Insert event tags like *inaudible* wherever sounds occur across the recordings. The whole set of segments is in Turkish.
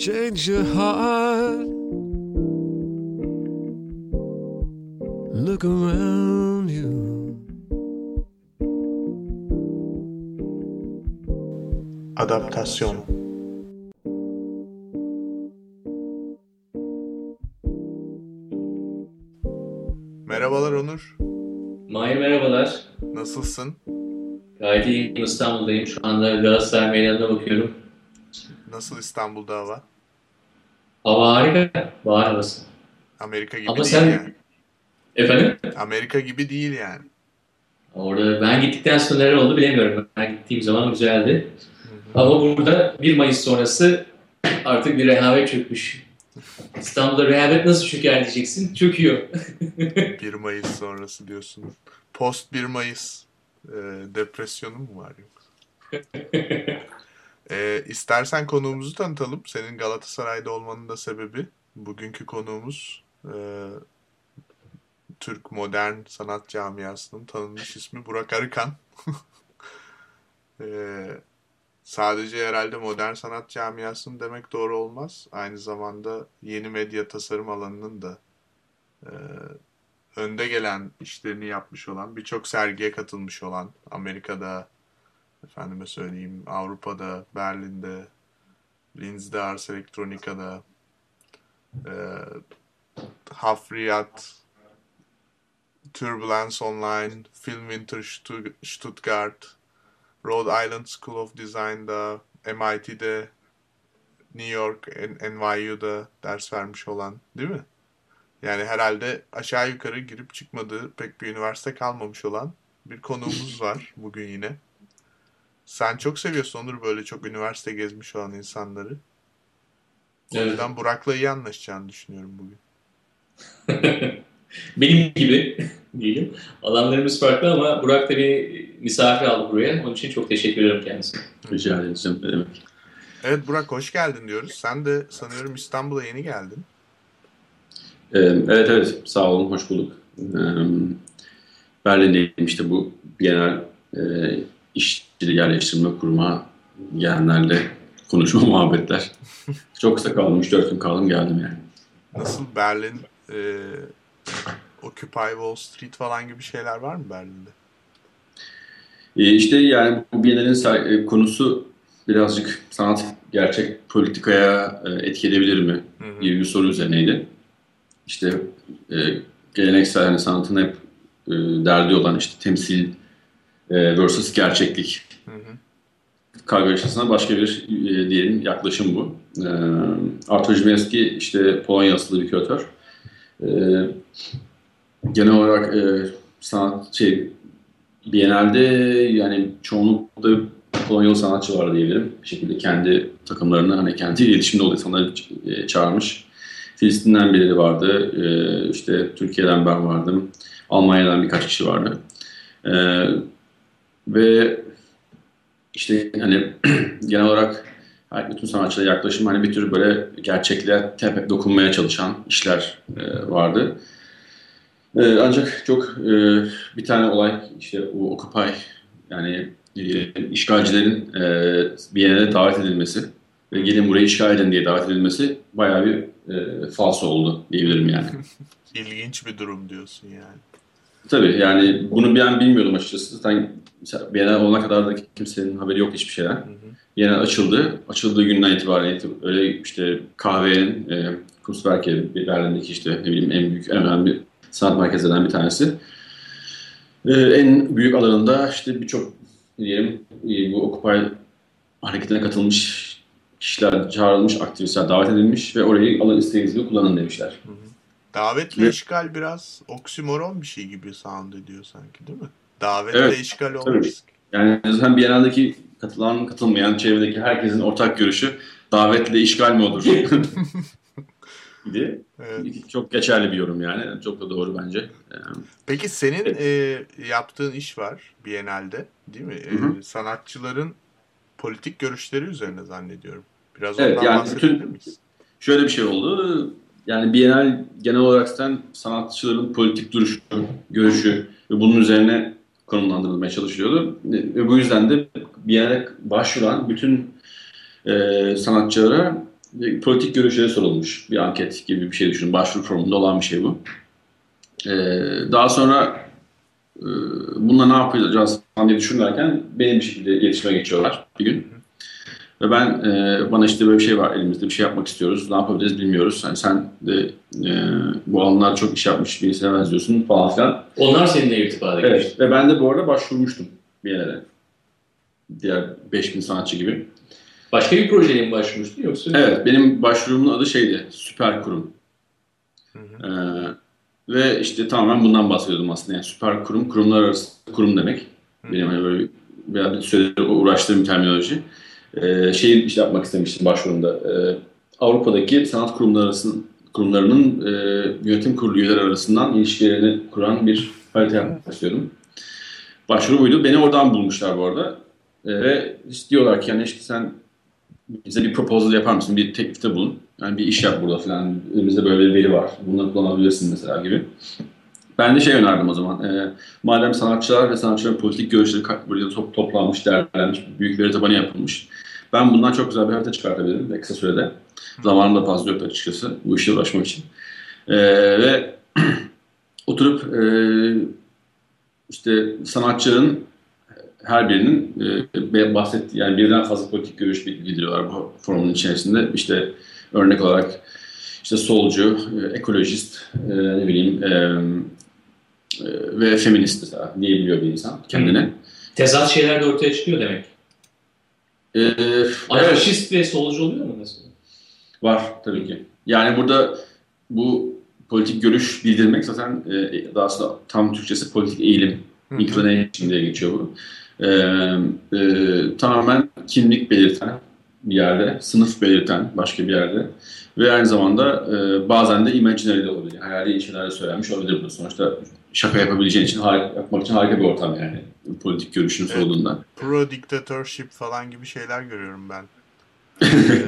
change your heart. Look around you. Adaptasyon Merhabalar Onur. Mahir merhabalar. Nasılsın? Gayet iyiyim. İstanbul'dayım. Şu anda Galatasaray Meydanı'na bakıyorum. Nasıl İstanbul'da hava? Hava harika. Bahar havası. Amerika gibi Ama değil sen- yani. Efendim? Amerika gibi değil yani. Orada ben gittikten sonra neler oldu bilemiyorum. Ben gittiğim zaman güzeldi. Ama burada 1 Mayıs sonrası artık bir rehavet çökmüş. İstanbul'da rehavet nasıl çöker diyeceksin. Çöküyor. *laughs* 1 Mayıs sonrası diyorsun. Post 1 Mayıs e, depresyonu mu var yoksa? *laughs* E, istersen konuğumuzu tanıtalım. Senin Galatasaray'da olmanın da sebebi. Bugünkü konuğumuz e, Türk modern sanat camiasının tanınmış ismi Burak Arıkan. *laughs* E, sadece herhalde modern sanat camiasının demek doğru olmaz. Aynı zamanda yeni medya tasarım alanının da e, önde gelen işlerini yapmış olan, birçok sergiye katılmış olan, Amerika'da, efendime söyleyeyim, Avrupa'da, Berlin'de, Linz'de, Ars Electronica'da, e, Hafriyat, Turbulence Online, Film Winter Stu- Stuttgart, Rhode Island School of Design'da, MIT'de, New York, NYU'da ders vermiş olan, değil mi? Yani herhalde aşağı yukarı girip çıkmadığı pek bir üniversite kalmamış olan bir konuğumuz var bugün yine. Sen çok seviyorsun Onur böyle çok üniversite gezmiş olan insanları. O Evet. yüzden Burak'la iyi anlaşacağını düşünüyorum bugün. *laughs* Benim gibi *laughs* diyelim. Alanlarımız farklı ama Burak da bir misafir aldı buraya. Onun için çok teşekkür ederim kendisine. Rica ederim. Ne demek. Evet Burak hoş geldin diyoruz. Sen de sanıyorum İstanbul'a yeni geldin. Ee, evet evet sağ olun hoş bulduk. Ee, Berlin'deyim işte bu genel e, işçi yerleştirme kurma gelenlerle konuşma *laughs* muhabbetler. Çok kısa kaldım 3-4 gün kaldım geldim yani. Nasıl Berlin, e, Occupy Wall Street falan gibi şeyler var mı Berlin'de? Ee, işte yani bu Biennale'nin e, konusu birazcık sanat gerçek politikaya e, etki edebilir mi Hı hı. gibi bir soru üzerineydi. İşte e, geleneksel hani sanatın hep e, derdi olan işte temsil e, versus gerçeklik Hı hı. kargaşasına başka bir e, diyelim yaklaşım bu. E, Artur Zimewski işte Polonya asıllı bir küratör. E, genel olarak e, sanat şey Biennale'de yani çoğunlukla Polonyalı sanatçı var diyebilirim. Bir şekilde kendi takımlarını hani kendi iletişimde olduğu insanları e, çağırmış. Filistin'den birileri vardı. E, işte Türkiye'den ben vardım. Almanya'dan birkaç kişi vardı. E, ve işte hani *clears throat* genel olarak bütün sanatçılara yaklaşım hani bir tür böyle gerçekliğe tepe dokunmaya çalışan işler e, vardı. E, ancak çok e, bir tane olay işte o Occupy yani e, işgalcilerin e, bir yere davet edilmesi ve gelin burayı işgal edin diye davet edilmesi bayağı bir e, falso oldu diyebilirim yani. *laughs* İlginç bir durum diyorsun yani. Tabii yani bunu ben bilmiyordum açıkçası. Zaten Biennale olana kadar da kimsenin haberi yok hiçbir şeyden. Hı hı. Açıldı. Açıldığı günden itibaren itib- öyle işte kahvenin e, Kunstwerke Berlin'deki işte ne bileyim en büyük en önemli sanat merkezlerinden bir tanesi. E, en büyük alanında işte birçok diyelim e, bu Occupy hareketine katılmış kişiler çağrılmış, aktivistler davet edilmiş ve orayı alın istediğiniz gibi kullanın demişler. Davetle Ve- işgal biraz oksimoron bir şey gibi sound ediyor sanki değil mi? Davetle Evet, işgal olmaz. Yani zaten Biennale'deki katılan, katılmayan çevredeki herkesin ortak görüşü davetle işgal mi olur? *laughs* idi. Evet. Çok geçerli bir yorum yani. Çok da doğru bence. Peki senin e, yaptığın iş var Biennale'de değil mi? E, Hı sanatçıların politik görüşleri üzerine zannediyorum. Biraz Evet, ondan yani bahsedebilir bütün- miyiz? Şöyle bir şey oldu. Yani Biennale genel olarak zaten sanatçıların politik duruşu, görüşü ve bunun üzerine konumlandırılmaya çalışıyordu. Ve bu yüzden de Biennale başvuran bütün e, sanatçılara politik görüşleri sorulmuş. Bir anket gibi bir şey düşünün. Başvuru formunda olan bir şey bu. Ee, daha sonra e, bununla ne yapacağız falan diye düşünürken benim bir şekilde iletişime geçiyorlar bir gün. Ve ben e, bana işte böyle bir şey var elimizde bir şey yapmak istiyoruz. Ne yapabiliriz bilmiyoruz. Yani sen de e, bu alanlar çok iş yapmış birisine benziyorsun falan filan. Onlar seninle irtibata geçti. Evet ve ben de bu arada başvurmuştum bir yere. Diğer 5000 sanatçı gibi. Başka bir projeye mi başvurmuştun yoksa? Evet benim başvurumun adı şeydi Süper Kurum. Ee, ve işte tamamen bundan bahsediyordum aslında. Yani süper kurum, kurumlar arası kurum demek. Benim hani böyle biraz bir süredir uğraştığım bir terminoloji. Ee, şeyi işte yapmak istemiştim başvurumda. Ee, Avrupa'daki sanat kurumları arasının, kurumlarının e, yönetim kurulu üyeleri arasından ilişkilerini kuran bir harita yapmak istiyordum. Başvuru buydu. Beni oradan bulmuşlar bu arada. Ee, ve istiyorlar ki yani işte sen bize bir proposal yapar mısın? Bir teklifte bulun. Yani bir iş yap burada falan. Elimizde böyle bir veri var. Bunları kullanabilirsin mesela gibi. Ben de şey önerdim o zaman. E, madem sanatçılar ve sanatçıların politik görüşleri böyle top, toplanmış, değerlenmiş, büyük veri tabanı yapılmış. Ben bundan çok güzel bir harita çıkartabilirim ve kısa sürede. Zamanım da fazla yok açıkçası bu işe ulaşmak için. E, ve *clears throat* oturup e, işte sanatçının her birinin e, bahsettiği yani birden fazla politik görüş bildiriyorlar bu forumun içerisinde. İşte örnek olarak işte solcu, ekolojist, ne bileyim ve feminist diyebiliyor bir insan kendine. Tezat şeyler de ortaya çıkıyor demek. E, Anarşist ve solcu oluyor mu mesela? Var tabii ki. Yani burada bu politik görüş bildirmek zaten e, daha sonra tam Türkçesi politik eğilim, inclination diye geçiyor bu. E, e, tamamen kimlik belirten bir yerde, sınıf belirten başka bir yerde ve aynı zamanda e, bazen de imaginary de olabilir. Hayali şeyler de söylenmiş olabilir bu. Sonuçta şaka yapabileceğin için, harika, yapmak için harika bir ortam yani politik görüşün evet. sorulduğunda. Pro dictatorship falan gibi şeyler görüyorum ben. *laughs* ee,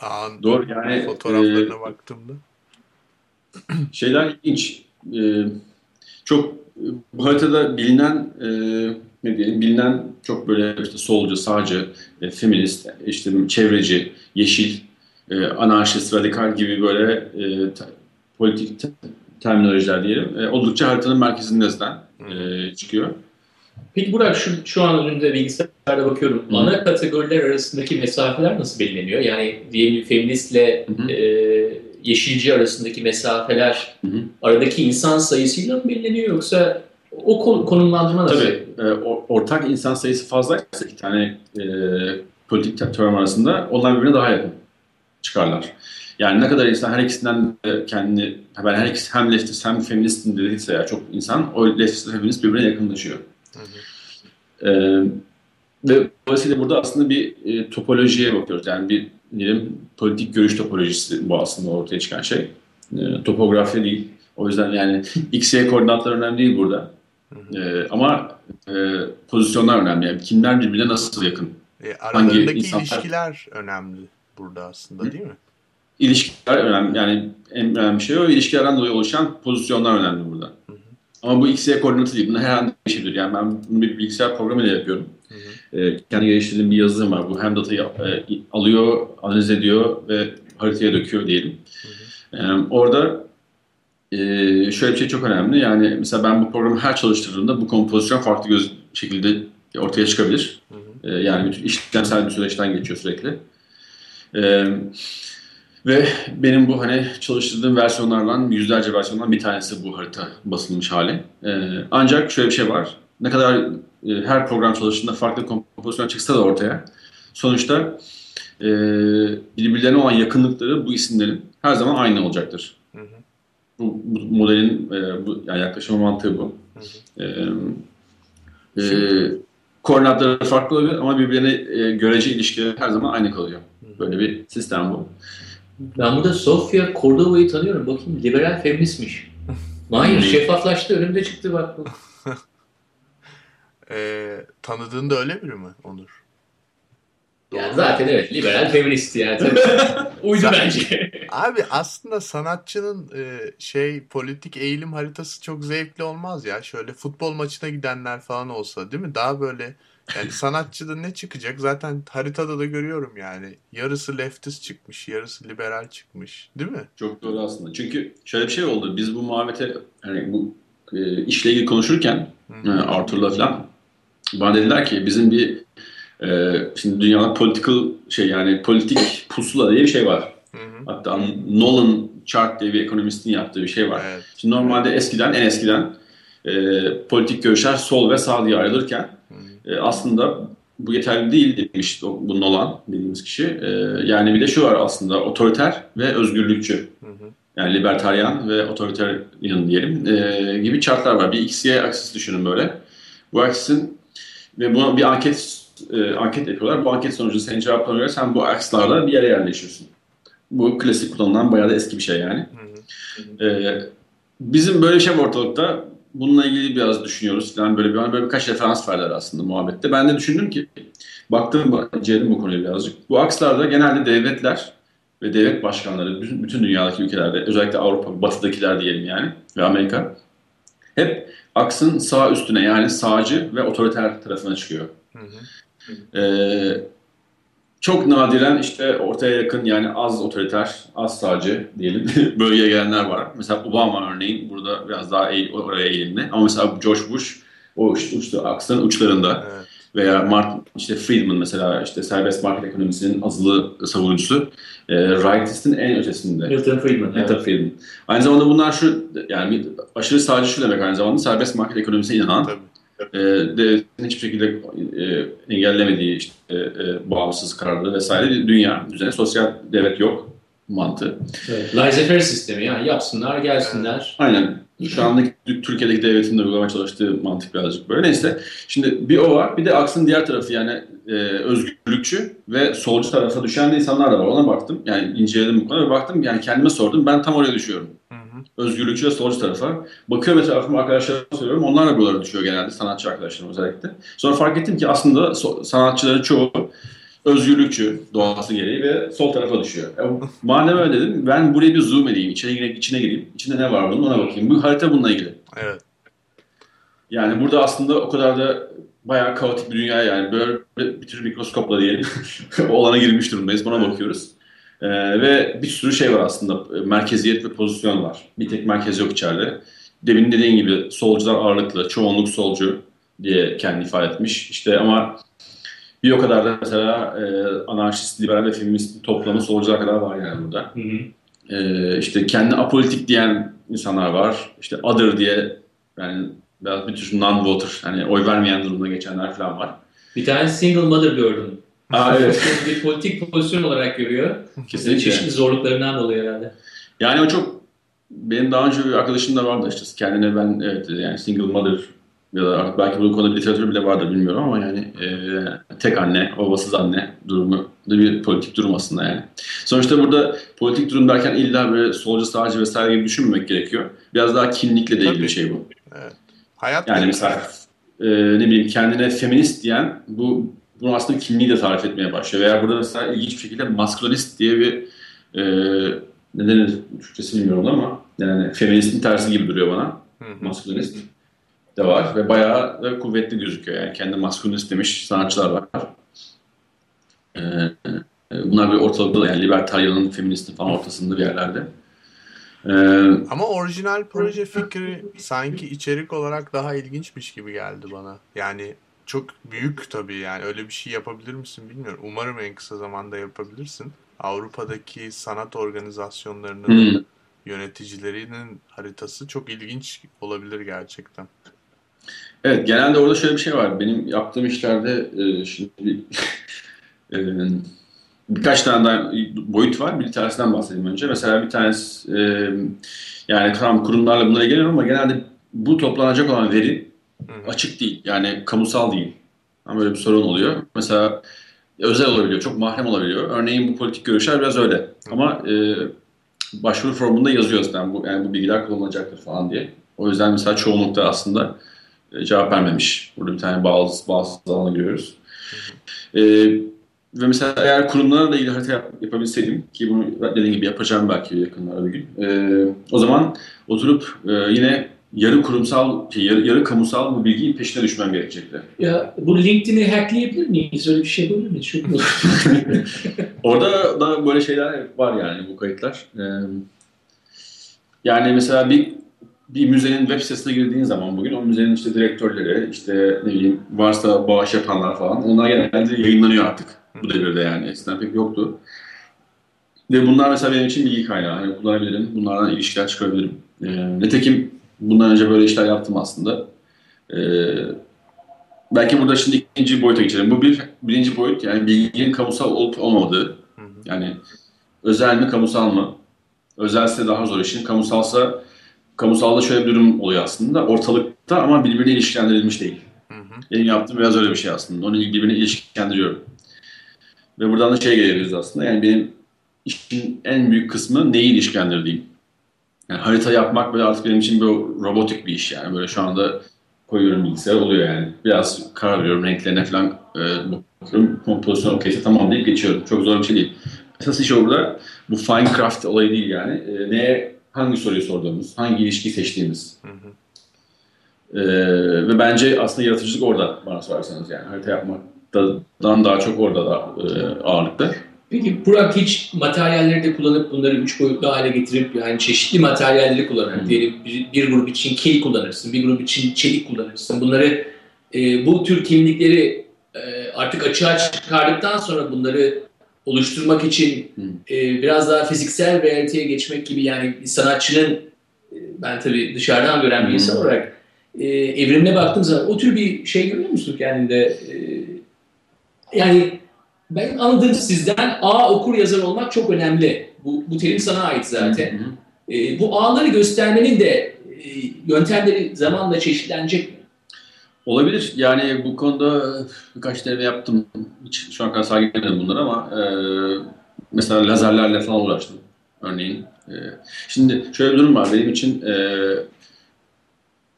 an, Doğru yani. Fotoğraflarına e, baktığımda. *clears throat* Şeyler ilginç. E, çok bu haritada bilinen e, ne diyelim bilinen çok böyle işte solcu, sağcı, e, feminist, işte çevreci, yeşil, e, anarşist, radikal gibi böyle e, ta, politik terminolojiler diyelim. E, oldukça haritanın merkezindezen e, çıkıyor. Peki Burak şu, şu an önümde bilgisayarda bakıyorum. Hı. Ana kategoriler arasındaki mesafeler nasıl belirleniyor? Yani diyelim feministle e, yeşilci arasındaki mesafeler hı hı. aradaki insan sayısıyla mı belirleniyor yoksa o konumlandırma nasıl? Tabii. E, ortak insan sayısı fazlaysa iki tane e, politik term arasında onlar birbirine daha yakın çıkarlar. Yani ne kadar insan her ikisinden de kendini ben her ikisi hem leftist hem feministim dediyse ya çok insan o leftist ve feminist birbirine yakınlaşıyor. Hı hı. Ee, ve dolayısıyla burada aslında bir e, topolojiye bakıyoruz. Yani bir diyelim politik görüş topolojisi bu aslında ortaya çıkan şey. E, topografi değil. O yüzden yani *laughs* x, y koordinatlar önemli değil burada. E, ama e, pozisyonlar önemli. Yani kimler birbirine nasıl yakın? E, aralarındaki insanlar... ilişkiler önemli burada aslında değil mi? İlişkiler önemli. Yani en önemli şey o. İlişkilerden dolayı oluşan pozisyonlar önemli burada. Hı hı. Ama bu y koordinatı değil. Bunu herhangi bir şeydir. Yani ben bunu bir bilgisayar programıyla yapıyorum. Hı hı. E, kendi geliştirdiğim bir yazılım var. Bu hem datayı e, alıyor, analiz ediyor ve haritaya döküyor diyelim. Hı hı. E, orada ee, şöyle bir şey çok önemli. Yani mesela ben bu programı her çalıştırdığımda bu kompozisyon farklı göz şekilde ortaya çıkabilir. Hı hı. Ee, yani bütün işlemsel bir süreçten geçiyor sürekli. Ee, ve benim bu hani çalıştırdığım versiyonlardan yüzlerce versiyondan bir tanesi bu harita basılmış hali. Ee, ancak şöyle bir şey var. Ne kadar e, her program çalıştığında farklı kompozisyon çıksa da ortaya sonuçta e, birbirlerine olan yakınlıkları bu isimlerin her zaman aynı olacaktır. Hı hı. Bu, bu modelin e, bu, yani yaklaşım mantığı bu. Hı hı. E, e, koordinatları farklı olabilir ama birbirine e, görece ilişkileri her zaman aynı kalıyor. Böyle bir sistem bu. Ben burada Sofia Cordova'yı tanıyorum. Bakayım liberal feministmiş. Hayır şeffaflaştı önümde çıktı bak bu. *laughs* e, tanıdığın da öyle biri mi Onur? Yani zaten evet liberal feminist yani. *laughs* Uydu bence. Abi aslında sanatçının e, şey politik eğilim haritası çok zevkli olmaz ya. Şöyle futbol maçına gidenler falan olsa değil mi? Daha böyle Yani sanatçıda ne çıkacak? Zaten haritada da görüyorum yani. Yarısı leftist çıkmış, yarısı liberal çıkmış. Değil mi? Çok doğru aslında. Çünkü şöyle bir şey oldu. Biz bu muhabbete hani bu e, işle ilgili konuşurken e, Arthur'la falan bana dediler ki bizim bir e, şimdi dünyada political şey yani politik pusula diye bir şey var. Hı hı. Hatta Nolan Chart diye bir ekonomistin yaptığı bir şey var. Evet. Şimdi normalde eskiden en eskiden e, politik görüşler sol ve sağ diye ayrılırken. E, aslında bu yeterli değil demiş bu Nolan dediğimiz kişi. E, yani bir de şu var aslında otoriter ve özgürlükçü. Hı hı. Yani libertaryen ve otoriteryen diyelim e, gibi chartlar var. Bir XY aksis düşünün böyle. Bu aksisin ve buna bir anket e, anket yapıyorlar. Bu anket sonucu senin cevaplarına göre sen bu akslarda bir yere yerleşiyorsun. Bu klasik kullanılan bayağı da eski bir şey yani. Hı hı. Ee, bizim böyle bir şey ortalıkta. Bununla ilgili biraz düşünüyoruz falan böyle bir böyle birkaç referans verdiler aslında muhabbette. Ben de düşündüm ki baktım inceledim bu konuyu birazcık. Bu akslarda genelde devletler ve devlet başkanları bütün, bütün dünyadaki ülkelerde özellikle Avrupa batıdakiler diyelim yani ve Amerika hep aksın sağ üstüne yani sağcı ve otoriter tarafına çıkıyor. Hı hı. Ee, çok nadiren işte ortaya yakın yani az otoriter, az sağcı diyelim *laughs* bölgeye gelenler var. Mesela Obama örneğin burada biraz daha eğ- oraya eğilimli. Ama mesela George Bush o işte, işte aksın uçlarında Evet. veya Martin işte Friedman mesela işte serbest market ekonomisinin azılı savunucusu e, rightist'in en ötesinde. Milton Friedman. Milton Evet. Friedman. Aynı zamanda bunlar şu yani aşırı sağcı şu demek aynı zamanda serbest market ekonomisine inanan Tabii. E, devletin hiçbir şekilde e, engellemediği işte, e, e, bağımsız kararları vesaire bir dünya üzerine sosyal devlet yok mantığı. Evet. Laissez-faire sistemi yani yapsınlar gelsinler. Aynen. Şu andaki Türkiye'deki devletin de uygulamaya çalıştığı mantık birazcık böyle. Neyse. Şimdi bir o var. Bir de aksın diğer tarafı yani e, özgürlükçü ve solcu tarafa düşen de insanlar da var. Ona baktım. Yani inceledim bu konuyu ve baktım. Yani kendime sordum. Ben tam oraya düşüyorum. Özgürlükçü ve solcu tarafa. Bakıyorum etrafıma arkadaşlarıma söylüyorum. Onlar da buralara düşüyor genelde. Sanatçı arkadaşlarım özellikle. Sonra fark ettim ki aslında so- sanatçıların çoğu özgürlükçü doğası gereği ve sol tarafa düşüyor. E, *laughs* madem öyle dedim ben buraya bir zoom edeyim. içine, gire- içine gireyim. İçinde ne var bunun ona bakayım. Bu harita bununla ilgili. Evet. Yani burada aslında o kadar da bayağı kaotik bir dünya yani böyle bir tür mikroskopla diyelim *laughs* o alana girmiş durumdayız. Buna bakıyoruz. Ee, ve bir sürü şey var aslında. Merkeziyet ve pozisyon var. Bir tek merkez yok içeride. Demin dediğin gibi solcular ağırlıklı, çoğunluk solcu diye kendi ifade etmiş. İşte ama bir o kadar da mesela e, anarşist, liberal ve feminist toplamı solcular kadar var yani burada. Hı hı. Ee, işte kendi apolitik diyen insanlar var. İşte other diye yani biraz bir tür non-voter hani oy vermeyen durumda geçenler falan var. Bir tane single mother gördüm. Aa, evet. bir politik pozisyon olarak görüyor. Kesinlikle. Çeşitli zorluklarından dolayı herhalde. Yani o çok benim daha önce bir arkadaşım da vardı işte kendine ben evet yani single mother ya da artık belki bu konuda bir literatür bile vardır bilmiyorum ama yani e, tek anne, babasız anne durumu da bir politik durum aslında yani. Sonuçta burada politik durum derken illa böyle solcu sağcı vesaire gibi düşünmemek gerekiyor. Biraz daha kimlikle de ilgili bir şey bu. Hayat Yani mesela e, ne bileyim kendine feminist diyen bu bunu aslında kimliği de tarif etmeye başlıyor. Veya burada mesela ilginç bir şekilde maskulinist diye bir e, ne denir Türkçesi bilmiyorum ama yani feministin tersi gibi duruyor bana. Maskulinist de var ve bayağı da kuvvetli gözüküyor. Yani kendi maskulinist demiş sanatçılar var. E, e, bunlar bir ortalıkta yani libertaryanın, feministin falan ortasında bir yerlerde. E, Ama orijinal proje fikri sanki içerik olarak daha ilginçmiş gibi geldi bana. Yani çok büyük tabii yani öyle bir şey yapabilir misin bilmiyorum. Umarım en kısa zamanda yapabilirsin. Avrupa'daki sanat organizasyonlarının hmm. yöneticilerinin haritası çok ilginç olabilir gerçekten. Evet, genelde orada şöyle bir şey var. Benim yaptığım işlerde e, şimdi e, birkaç tane daha boyut var. Bir tanesinden bahsedeyim önce. Mesela bir tanesi e, yani tam kurumlarla bunlara ilgileniyorum ama genelde bu toplanacak olan veri Hı hı. açık değil. Yani kamusal değil. Ama böyle bir sorun oluyor. Mesela özel olabiliyor, çok mahrem olabiliyor. Örneğin bu politik görüşler biraz öyle. Ama e, başvuru formunda yazıyor zaten bu, yani bu bilgiler kullanılacaktır falan diye. O yüzden mesela çoğunlukta aslında e, cevap vermemiş. Burada bir tane bazı bazı alana giriyoruz. E, ve mesela eğer kurumlarla ilgili harita yap, yapabilseydim ki bunu dediğim gibi yapacağım belki yakınlarda bir gün. e, o zaman oturup e, yine yarı kurumsal, şey, yarı, yarı kamusal bu bilgiyi peşine düşmem gerekecekti. Ya bu LinkedIn'i hackleyebilir miyiz? Öyle bir şey yapabilir miyiz? Çok? *laughs* Orada da böyle şeyler var yani bu kayıtlar. Ee, yani mesela bir bir müzenin web sitesine girdiğin zaman bugün o müzenin işte direktörleri, işte ne bileyim varsa bağış yapanlar falan onlar genelde yayınlanıyor artık bu devirde yani. Eskiden pek yoktu. Ve bunlar mesela benim için bilgi kaynağı. Yani kullanabilirim. Bunlardan ilişkiler çıkarabilirim. Ee, nitekim bundan önce böyle işler yaptım aslında. Ee, belki burada şimdi ikinci boyuta geçelim. Bu bir birinci boyut yani bilginin kamusal olup olmadığı. Yani özel mi kamusal mı? Özelse daha zor işin. Kamusalsa kamusalda şöyle bir durum oluyor aslında. Ortalıkta ama birbirine ilişkilendirilmiş değil. Hı hı. Benim yaptığım biraz öyle bir şey aslında. Onu birbirine ilişkilendiriyorum. Ve buradan da şeye gelebiliriz aslında. Yani benim işin en büyük kısmı neyi ilişkilendirdiğim. Yani harita yapmak böyle artık benim için böyle robotik bir iş yani. Böyle şu anda koyuyorum bilgisayar oluyor yani. Biraz karar veriyorum renklerine falan e, bakıyorum. Kompozisyon okeyse tamam deyip geçiyorum. Çok zor bir şey değil. Esas iş orada bu fine craft olayı değil yani. E, neye, hangi soruyu sorduğumuz, hangi ilişkiyi seçtiğimiz. Hı hı. E, ve bence aslında yaratıcılık orada bana sorarsanız yani. Harita yapmaktan daha çok orada da e, ağırlıkta. Peki Burak hiç materyalleri de kullanıp bunları üç boyutlu hale getirip yani çeşitli materyalleri kullanarak Hı. diyelim bir, bir grup için kil kullanırsın, bir grup için çelik kullanırsın. Bunları e, bu tür kimlikleri e, artık açığa çıkardıktan sonra bunları oluşturmak için e, biraz daha fiziksel realiteye geçmek gibi yani sanatçının e, ben tabii dışarıdan gören bir Hı. insan olarak e, evrimine baktığım zaman o tür bir şey görüyor musun kendinde? E, yani ben anladığım sizden A okur yazar olmak çok önemli. Bu, bu terim sana ait zaten. Hı hı. E, bu ağları göstermenin de e, yöntemleri zamanla çeşitlenecek mi? Olabilir. Yani bu konuda birkaç deneme yaptım. Hiç şu an kadar sergilemedim bunları ama e, mesela lazerlerle falan uğraştım örneğin. E, şimdi şöyle bir durum var. Benim için e,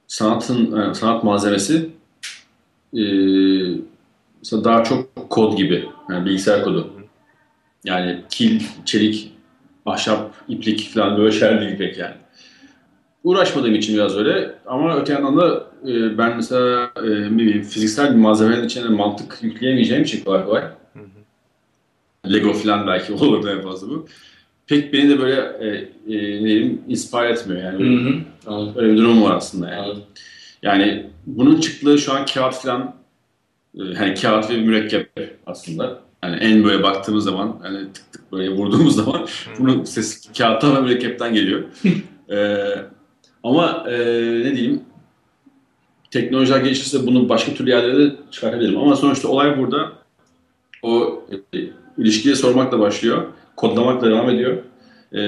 sanatın e, sanat malzemesi e, mesela daha çok kod gibi. Yani bilgisayar kodu. Yani kil, çelik, ahşap, iplik falan böyle şeyler değil pek yani. Uğraşmadığım için biraz öyle ama öte yandan da e, ben mesela e, bileyim, fiziksel bir malzemenin içine mantık yükleyemeyeceğim için kolay kolay. Hı hı. Lego falan belki *laughs* olurdu en fazla bu. Pek beni de böyle e, e, ne diyeyim inspire etmiyor yani. hı. Anladım. Öyle bir durum var aslında yani. Anladım. Yani bunun çıktığı şu an kağıt falan hani kağıt ve mürekkep aslında. Yani en böyle baktığımız zaman hani tık tık böyle vurduğumuz *laughs* zaman bunun sesi kağıttan ve mürekkepten geliyor. *laughs* Ee, ama e, ne diyeyim teknolojiler gelişirse bunu başka türlü yerlere de çıkartabilirim. Ama sonuçta olay burada o e, ilişkiye sormakla başlıyor. Kodlamakla devam ediyor. Ee,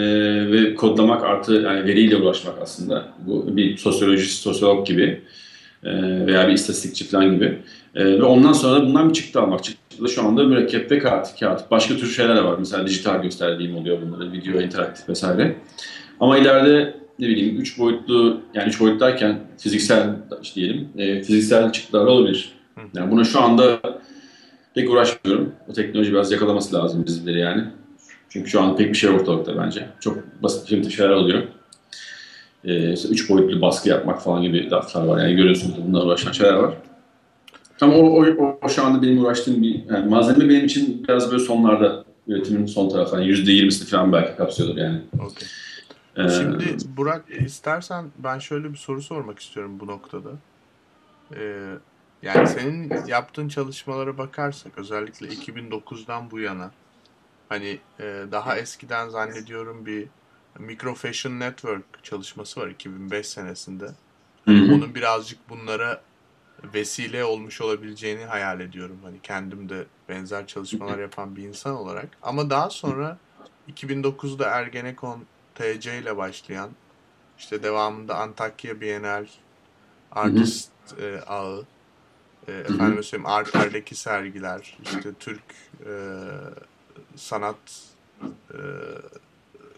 ve kodlamak artı yani veriyle ulaşmak aslında. Bu bir sosyolojist, sosyolog gibi e, veya bir istatistikçi falan gibi. E, ve ondan sonra da bundan bir çıktı almak. Çıktı da şu anda mürekkep ve kağıt. kağıt. Başka tür şeyler de var. Mesela dijital gösterdiğim oluyor bunları. Video, interaktif vesaire. Ama ileride ne bileyim üç boyutlu yani üç boyut derken fiziksel işte diyelim e, fiziksel çıktılar olabilir. Yani buna şu anda pek uğraşmıyorum. O teknoloji biraz yakalaması lazım bizleri yani. Çünkü şu an pek bir şey ortalıkta bence. Çok basit primitif şeyler oluyor. Ee, işte üç boyutlu baskı yapmak falan gibi laflar var. Yani görüyorsunuz bunlarla uğraşan şeyler var. Ama o, o, o, şu anda benim uğraştığım bir yani malzeme benim için biraz böyle sonlarda üretimin son tarafı. Yani %20'sini falan belki kapsıyordur yani. Okey. Ee, Şimdi Burak istersen ben şöyle bir soru sormak istiyorum bu noktada. Ee, yani senin yaptığın çalışmalara bakarsak özellikle 2009'dan bu yana hani e, daha eskiden zannediyorum bir Micro Fashion Network çalışması var 2005 senesinde. hı hı. Onun birazcık bunlara vesile olmuş olabileceğini hayal ediyorum. Hani kendim de benzer çalışmalar yapan bir insan olarak. Ama daha sonra 2009'da Ergenekon TC ile başlayan işte devamında Antakya Bienal Artist e, ağı e, efendim söyleyeyim Arter'deki sergiler işte Türk e, sanat e,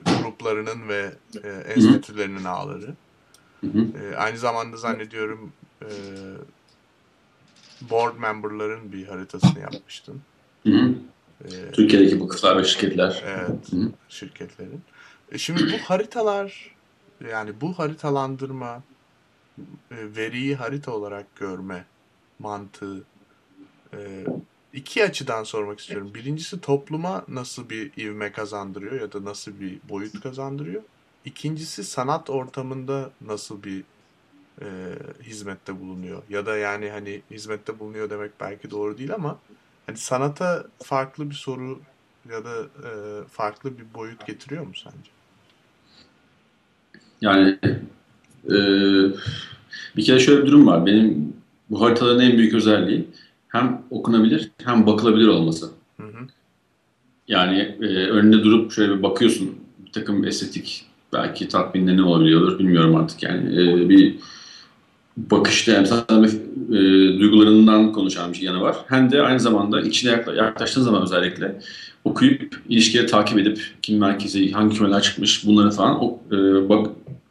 gruplarının ve e, enstitülerinin ağları. Hı hı. E, aynı zamanda zannediyorum e, board memberların bir haritasını yapmıştın. Hı hı. E, Türkiye'deki vakıflar ve şirketler. evet, Hı hı. şirketlerin. E şimdi bu haritalar yani bu haritalandırma e, veriyi harita olarak görme mantığı e, iki açıdan sormak istiyorum. Birincisi topluma nasıl bir ivme kazandırıyor ya da nasıl bir boyut kazandırıyor. İkincisi sanat ortamında nasıl bir e, hizmette bulunuyor. Ya da yani hani hizmette bulunuyor demek belki doğru değil ama hani sanata farklı bir soru ya da e, farklı bir boyut getiriyor mu sence? Yani e, bir kere şöyle bir durum var. Benim bu haritaların en büyük özelliği hem okunabilir hem bakılabilir olması. Hı hı. Yani e, önünde durup şöyle bir bakıyorsun. Bir takım estetik belki tatminle ne olabiliyordur bilmiyorum artık yani. E, bir bakışta yani sana bir, e, duygularından konuşan bir yanı var. Hem de aynı zamanda içine yakla- yaklaştığın zaman özellikle okuyup ilişkileri takip edip kim merkezi, hangi kümeler çıkmış bunları falan o, e, bak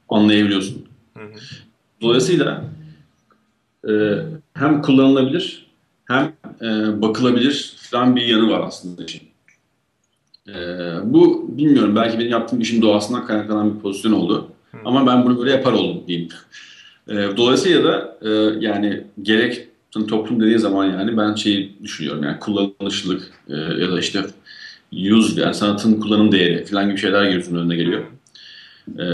anlayabiliyorsun. Hı hı. Dolayısıyla e, hem kullanılabilir hem e, bakılabilir falan bir yanı var aslında işin. E, bu bilmiyorum belki benim yaptığım işin doğasından kaynaklanan bir pozisyon oldu. Hı. Ama ben bunu böyle yapar oldum diyeyim. E, dolayısıyla da e, yani gerek toplum dediği zaman yani ben şeyi düşünüyorum yani kullanışlılık e, ya da işte use yani sanatın kullanım değeri falan gibi şeyler gözümün önüne geliyor. E,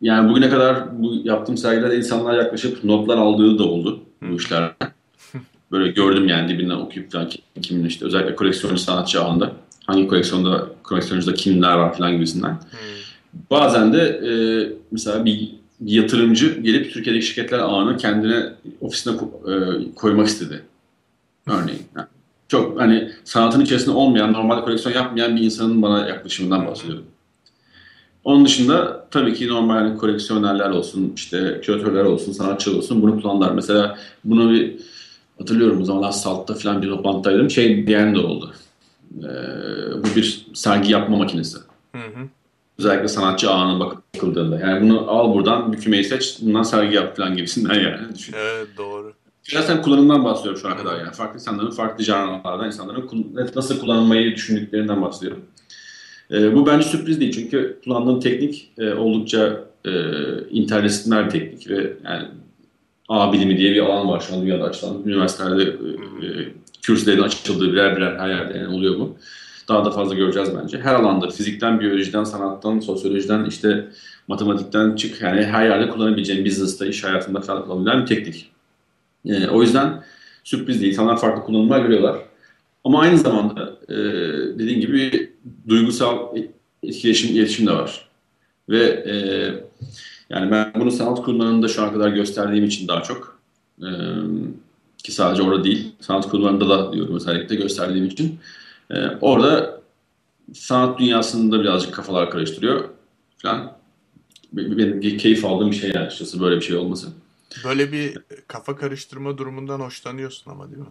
yani bugüne kadar bu yaptığım sergilerde insanlar yaklaşıp notlar aldığı da oldu bu işlerden. *laughs* Böyle gördüm yani dibinden okuyup falan kim- kimin işte özellikle koleksiyoncu sanatçı ağında hangi koleksiyonda koleksiyoncuda kimler var falan gibisinden. Hı. Bazen de e, mesela bir yatırımcı gelip Türkiye'deki şirketler ağını kendine ofisine e, koymak istedi. Örneğin. Yani çok hani sanatın içerisinde olmayan, normalde koleksiyon yapmayan bir insanın bana yaklaşımından bahsediyorum. Onun dışında tabii ki normal hani koleksiyonerler olsun, işte küratörler olsun, sanatçılar olsun bunu kullanırlar. Mesela bunu bir hatırlıyorum o zamanlar Salt'ta falan bir toplantıdaydım. Şey diyen de oldu. Ee, bu bir sergi yapma makinesi. Hı hı. Özellikle sanatçı ağına bakıldığında. Yani bunu al buradan bir kümeyi seç, bundan sergi yap falan gibisinden yani. Düşün. Evet doğru. Gerçekten kullanımdan bahsediyorum şu ana kadar yani. Farklı insanların, farklı canlılardan insanların nasıl kullanmayı düşündüklerinden bahsediyorum. Ee, bu bence sürpriz değil çünkü kullandığım teknik e, oldukça e, interdisipliner bir teknik ve yani ağ bilimi diye bir alan var şu an dünyada açılan. Üniversitelerde e, e, kürsülerin açıldığı birer birer her yerde yani oluyor bu. Daha da fazla göreceğiz bence. Her alanda fizikten, biyolojiden, sanattan, sosyolojiden, işte matematikten çık yani her yerde kullanabileceğin business'ta, iş hayatında falan kullanabilen bir teknik. E, o yüzden sürpriz değil. İnsanlar farklı kullanımlar görüyorlar. Ama aynı zamanda e, dediğim gibi duygusal etkileşim, iletişim de var. Ve e, yani ben bunu sanat kurumlarında şu ana kadar gösterdiğim için daha çok e, ki sadece orada değil, sanat kurumlarında da diyorum özellikle gösterdiğim için e, orada sanat dünyasında birazcık kafalar karıştırıyor falan. Benim keyif aldığım bir şey yani açıkçası böyle bir şey olması. Böyle bir kafa karıştırma durumundan hoşlanıyorsun ama değil mi?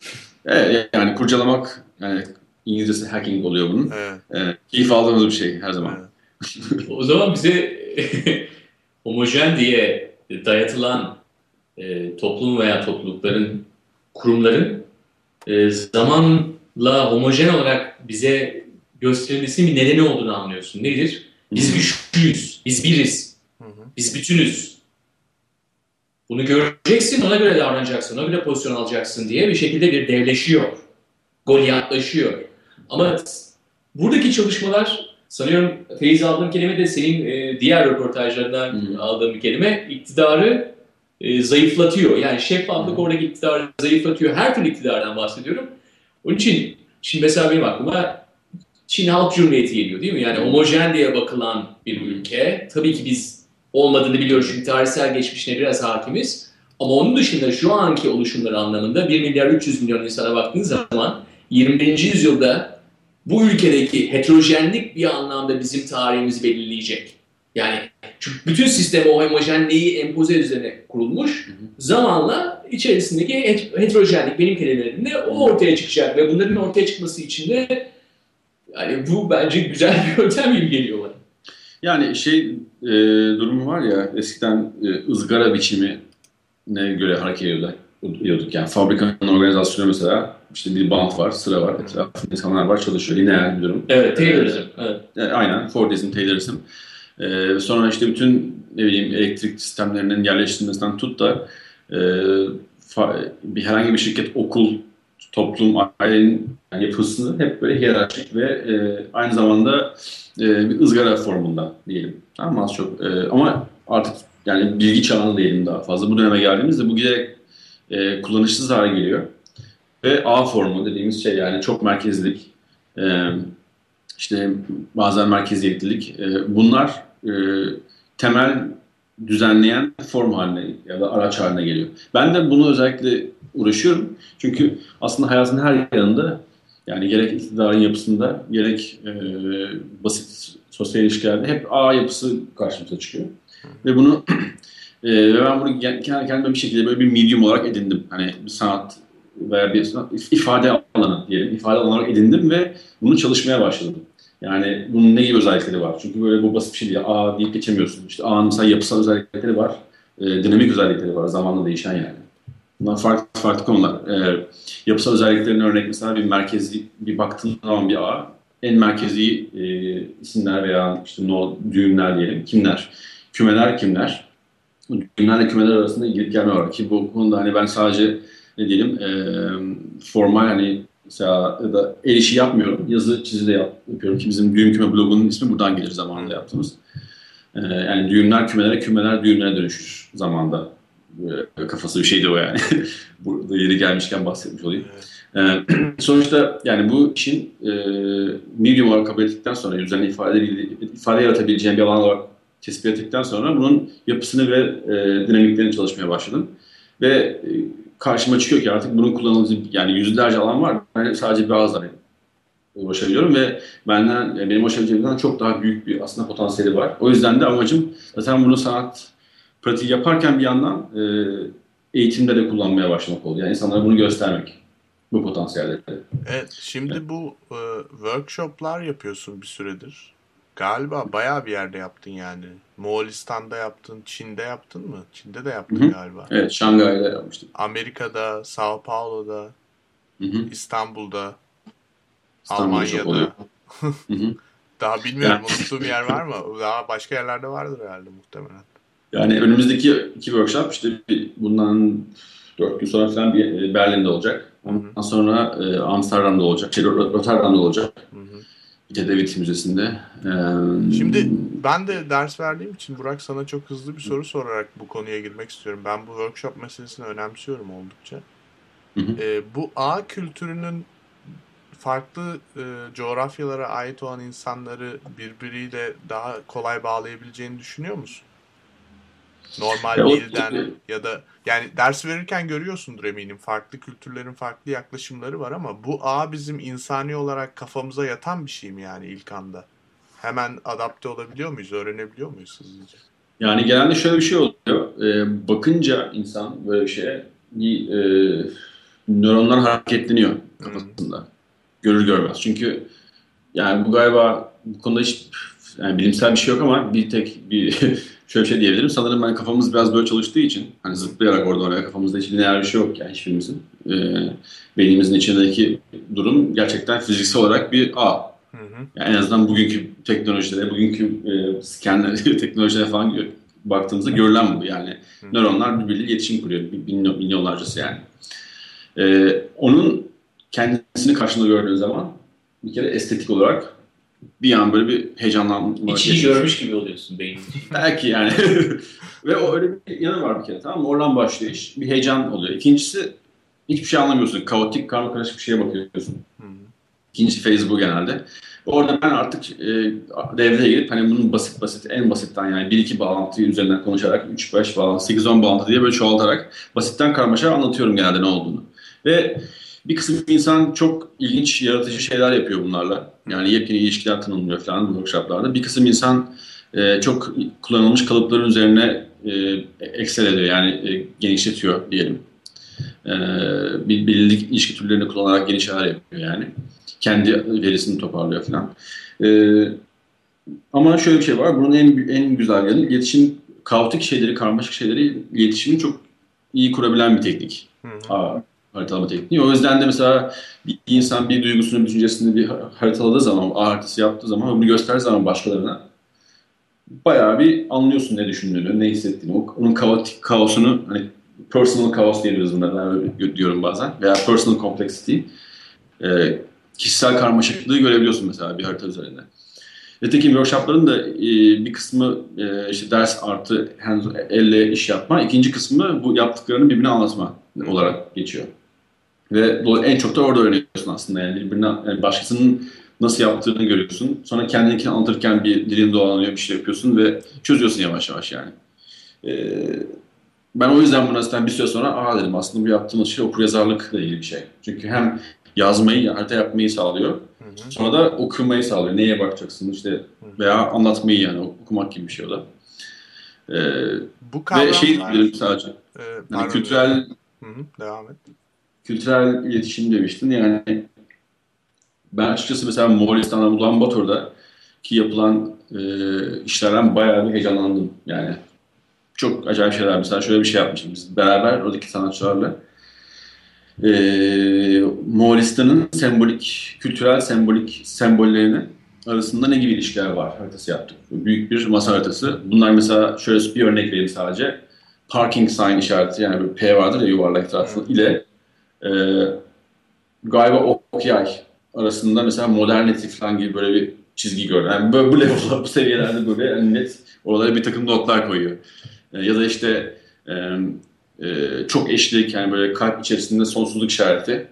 *laughs* Evet, yani kurcalamak yani İngilizcesi hacking oluyor bunun. Evet. Evet, keyif aldığımız bir şey her zaman. evet. O zaman bize *laughs* homojen diye dayatılan e, toplum veya toplulukların, kurumların e, zamanla homojen olarak bize gösterilmesinin bir nedeni olduğunu anlıyorsun. Nedir? Biz güçlüyüz, biz biriz, biz bütünüz. Bunu göreceksin, ona göre davranacaksın, ona göre pozisyon alacaksın diye bir şekilde bir devleşiyor. Goliatlaşıyor. Ama buradaki çalışmalar sanıyorum feyiz aldığım kelime de senin e, diğer röportajlarından aldığım bir kelime iktidarı e, zayıflatıyor. Yani şeffaflık hı. oradaki iktidarı zayıflatıyor. Her türlü iktidardan bahsediyorum. Onun için şimdi mesela benim aklıma Çin Halk Cumhuriyeti geliyor değil mi? Yani homojen diye bakılan bir ülke. Tabii ki biz olmadığını biliyoruz çünkü tarihsel geçmişine biraz hakimiz. Ama onun dışında şu anki oluşumları anlamında 1 milyar 300 milyon insana baktığınız zaman 21. yüzyılda bu ülkedeki heterojenlik bir anlamda bizim tarihimizi belirleyecek. Yani çünkü bütün sistem o homojenliği empoze üzerine kurulmuş. Zamanla içerisindeki het- heterojenlik benim kelimelerimde o ortaya çıkacak ve bunların ortaya çıkması için de yani bu bence güzel bir *laughs* yöntem gibi geliyor bana. Yani şey e, durumu var ya eskiden e, ızgara biçimi ne göre hareket ediyordu- ediyorduk. Yani fabrikanın organizasyonu mesela işte bir bant var, sıra var, etrafında insanlar var çalışıyor. Lineer bir durum. Evet, Taylorizm. Evet. E, aynen Fordizm, Taylorizm. E, sonra işte bütün ne bileyim elektrik sistemlerinin yerleştirilmesinden tut da e, fa- bir herhangi bir şirket, okul, toplum, ailenin yapısını hep böyle hiyerarşik ve e, aynı zamanda e, bir ızgara formunda diyelim. Tamam? Az çok. E, ama artık yani bilgi çağına diyelim daha fazla. Bu döneme geldiğimizde bu giderek e, kullanışsız hale geliyor. Ve A formu dediğimiz şey yani çok merkezlilik, e, işte bazen merkeziyetlilik e, bunlar e, temel düzenleyen form haline ya da araç haline geliyor. Ben de bunu özellikle uğraşıyorum. Çünkü aslında hayatın her yanında yani gerek iktidarın yapısında gerek e, basit sosyal ilişkilerde hep A yapısı karşımıza çıkıyor. Ve bunu *clears throat* e, ve ben bunu kendi kendime bir şekilde böyle bir medium olarak edindim. Hani bir sanat veya bir ifade alanı diyelim. ifade alanı olarak edindim ve bunu çalışmaya başladım. Yani bunun ne gibi özellikleri var? Çünkü böyle bu basit bir şey değil. A deyip geçemiyorsun. İşte A'nın mesela yapısal özellikleri var. E, dinamik özellikleri var. Zamanla değişen yani. Bunlar farklı farklı konular. E, yapısal özelliklerin örnek mesela bir merkezi bir baktığın zaman bir A en merkezi e, isimler veya işte no, düğümler diyelim. Kimler? Kümeler kimler? Düğümlerle kümeler arasında gidip gelme var ki bu konuda hani ben sadece ne diyelim e, formal hani mesela ya da el işi yapmıyorum. Yazı çizi de yap, yapıyorum ki bizim düğüm küme blogunun ismi buradan gelir zamanında yaptığımız. E, yani düğümler kümelere, kümeler düğümlere dönüşür zamanda. E, kafası bir şeydi o yani. *laughs* Burada yeri gelmişken bahsetmiş olayım. Evet. *clears throat* E, sonuçta yani bu işin e, medium olarak kabul ettikten sonra üzerine ifade, ifade yaratabileceğim bir alan olarak tespit ettikten sonra bunun yapısını ve e, dinamiklerini çalışmaya başladım. Ve e, karşıma çıkıyor ki artık bunun kullanıldığı yani yüzlerce alan var. Ben sadece bazılarıyla ulaşabiliyorum ve benden benim ulaşabileceğimden çok daha büyük bir aslında potansiyeli var. O yüzden de amacım zaten bunu sanat pratiği yaparken bir yandan e, eğitimde de kullanmaya başlamak oldu. Yani insanlara bunu göstermek. Bu potansiyelleri. Evet, şimdi evet. bu e, workshoplar yapıyorsun bir süredir. Galiba bayağı bir yerde yaptın yani. Moğolistan'da yaptın, Çin'de yaptın mı? Çin'de de yaptın Hı-hı. galiba. Evet, Şangay'da yapmıştım. Amerika'da, Sao Paulo'da, Hı-hı. İstanbul'da, İstanbul'da. Almanya'da. *laughs* Daha bilmiyorum unuttuğum yer var mı? Daha başka yerlerde vardır herhalde muhtemelen. Yani önümüzdeki iki workshop işte bundan dört gün sonra falan bir Berlin'de olacak. Ondan sonra e, Amsterdam'da olacak, şey, Rotterdam'da olacak. Hı David Müzesi'nde. Ee, Şimdi ben de ders verdiğim için Burak sana çok hızlı bir soru sorarak bu konuya girmek istiyorum. Ben bu workshop meselesini önemsiyorum oldukça. Hı hı. Ee, bu ağ kültürünün farklı e, coğrafyalara ait olan insanları birbiriyle daha kolay bağlayabileceğini düşünüyor musun? Normal Ya o- dilden ya da yani ders verirken görüyorsundur eminim farklı kültürlerin farklı yaklaşımları var ama bu ağ bizim insani olarak kafamıza yatan bir şey mi yani ilk anda? Hemen adapte olabiliyor muyuz, öğrenebiliyor muyuz hızlıca? Yani genelde şöyle bir şey oluyor. Ee, bakınca insan böyle bir şeye bir, e, nöronlar hareketleniyor kafasında. Görür görmez. Çünkü yani bu galiba bu konuda hiç yani bilimsel bir şey yok ama bir tek bir *laughs* şöyle bir şey diyebilirim. Sanırım ben kafamız biraz böyle çalıştığı için hani zıplayarak orada oraya kafamızda hiç lineer bir şey yok yani hiçbirimizin. Ee, beynimizin içindeki durum gerçekten fiziksel olarak bir ağ. Hı hı. Yani en azından bugünkü teknolojilere, bugünkü e, scanner *laughs* teknolojilere falan baktığımızda görülen bu. Yani Hı. nöronlar birbiriyle iletişim kuruyor. Milyon, milyonlarcası yani. Ee, onun kendisini karşında gördüğün zaman bir kere estetik olarak bir an böyle bir heyecanlanma İçini görmüş gibi oluyorsun beynin. *laughs* Belki yani. *laughs* Ve o öyle bir yanı var bir kere tamam mı? Oradan başlıyor iş. Bir heyecan oluyor. İkincisi hiçbir şey anlamıyorsun. Kaotik, karma karışık bir şeye bakıyorsun. Hı hı. İkinci phase bu genelde. Orada ben artık e, devreye girip hani bunun basit basit en basitten yani 1-2 bağlantıyı üzerinden konuşarak 3-5 bağlantı, 8-10 bağlantı diye böyle çoğaltarak basitten karmaşa anlatıyorum genelde ne olduğunu. Ve bir kısım insan çok ilginç, yaratıcı şeyler yapıyor bunlarla. Yani yepyeni ilişkiler tanımlıyor falan bu workshoplarda. Bir kısım insan e, çok kullanılmış kalıpların üzerine e, excel ediyor yani e, genişletiyor diyelim. E, bir belirli ilişki türlerini kullanarak yeni şeyler yapıyor yani. Kendi verisini toparlıyor falan. E, ama şöyle bir şey var. Bunun en en güzel yanı iletişim kaotik şeyleri, karmaşık şeyleri iletişimi çok iyi kurabilen bir teknik. Hı hı. Aa, haritalama tekniği. O yüzden de mesela bir insan bir duygusunu, düşüncesini bir haritaladığı zaman, ağ haritası yaptığı zaman, bunu gösterdiği zaman başkalarına bayağı bir anlıyorsun ne düşündüğünü, ne hissettiğini. Onun kaotik kaosunu hani personal kaos diyebiliriz buna ben öyle diyorum bazen. Veya personal complexity. Ee, kişisel karmaşıklığı görebiliyorsun mesela bir harita üzerinde. Nitekim workshopların da e, bir kısmı e, işte ders artı hands, elle iş yapma. ikinci kısmı bu yaptıklarını birbirine anlatma olarak geçiyor. Ve en çok da orada öğreniyorsun aslında yani birbirine yani başkasının nasıl yaptığını görüyorsun. Sonra kendininkini anlatırken bir dilin dolanıyor bir şey yapıyorsun ve çözüyorsun yavaş yavaş yani. Ee, ben o yüzden buna zaten bir süre sonra aa dedim aslında bu yaptığımız şey okuryazarlıkla ilgili bir şey. Çünkü hem yazmayı, harita yapmayı sağlıyor. Hı hı. Sonra da okumayı sağlıyor. Neye bakacaksın işte veya anlatmayı yani okumak gibi bir şey o da. Ee, Bu ve kavramlar... şey diyebilirim sadece. e, Yani pardon, kültürel Hı hı, devam et. Kültürel iletişim demiştin. Yani ben açıkçası mesela Moğolistan'da Ulan Bator'da ki yapılan e, işlerden bayağı bir heyecanlandım. Yani çok acayip şeyler. Mesela şöyle bir şey yapmışız biz beraber oradaki sanatçılarla. E, Moğolistan'ın sembolik, kültürel sembolik sembollerini arasında ne gibi ilişkiler var haritası yaptık. Büyük bir masa haritası. Bunlar mesela şöyle bir örnek vereyim sadece. Parking sign işareti yani bir P vardır ya yuvarlak etrafı ile e, galiba ok yay arasında mesela modernity falan gibi böyle bir çizgi gördüm. Yani böyle bu level'da bu seviyelerde böyle yani net oralara bir takım notlar koyuyor. E, ya da işte e, e, çok eşlik yani böyle kalp içerisinde sonsuzluk işareti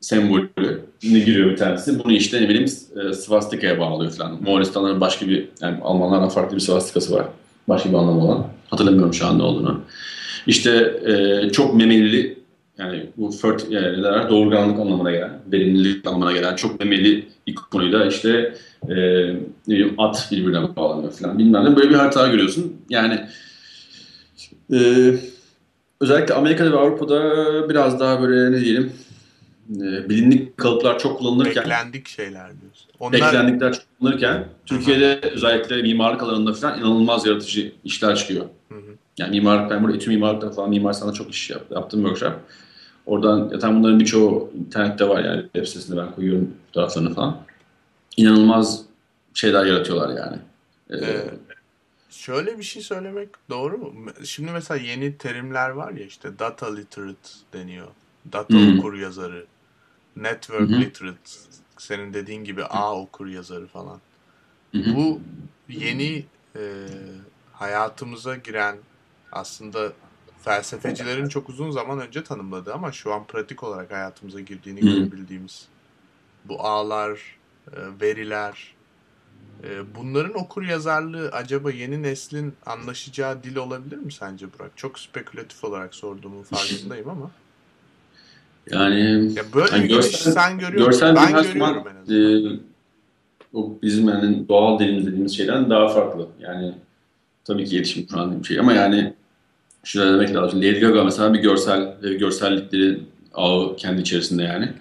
sembolü ne giriyor bir tanesi. Bunu işte ne bileyim e, svastikaya bağlıyor falan. Moğolistanların başka bir yani Almanlardan farklı bir svastikası var. Başka bir anlamı olan. Hatırlamıyorum şu an ne olduğunu. İşte e, çok memelili yani bu fert, yani doğurganlık anlamına gelen, verimlilik anlamına gelen çok memeli ikonuyla işte e, ne bileyim, at birbirine bağlanıyor falan bilmem ne. Böyle bir harita görüyorsun. Yani e, özellikle Amerika'da ve Avrupa'da biraz daha böyle ne diyelim e, bilinlik kalıplar çok kullanılırken Beklendik şeyler diyorsun. Onlar beklenlikler çok kullanılırken Türkiye'de özellikle mimarlık alanında falan inanılmaz yaratıcı işler çıkıyor. Hı hı. Yani mimarlık, ben burada etü mimarlıkta falan mimar sana çok iş yap, yaptım workshop. Oradan zaten bunların birçoğu internette var yani web sitesinde ben koyuyorum fotoğraflarını falan. İnanılmaz şeyler yaratıyorlar yani. Ee, Ee, şöyle bir şey söylemek doğru mu? Şimdi mesela yeni terimler var ya işte data literate deniyor. Data Hı. okur yazarı. Network hı. literate. Senin dediğin gibi ağ okur yazarı falan. hı. Bu yeni e, hayatımıza giren aslında felsefecilerin çok uzun zaman önce tanımladığı ama şu an pratik olarak hayatımıza girdiğini Hı. görebildiğimiz bu ağlar, e, veriler, e, bunların okur yazarlığı acaba yeni neslin anlaşacağı dil olabilir mi sence Burak? Çok spekülatif olarak sorduğumun *laughs* farkındayım ama. Yani Ya böyle Yani bir görsel- sen görüyor musun? Ben görüyorum zaman en azından. e, o bizim yani doğal dilimiz dediğimiz şeyden daha farklı. Yani tabii ki iletişim kuran bir şey ama yani şöyle demek lazım. Lady Gaga mesela bir görsel ve görsellikleri ağı kendi içerisinde yani.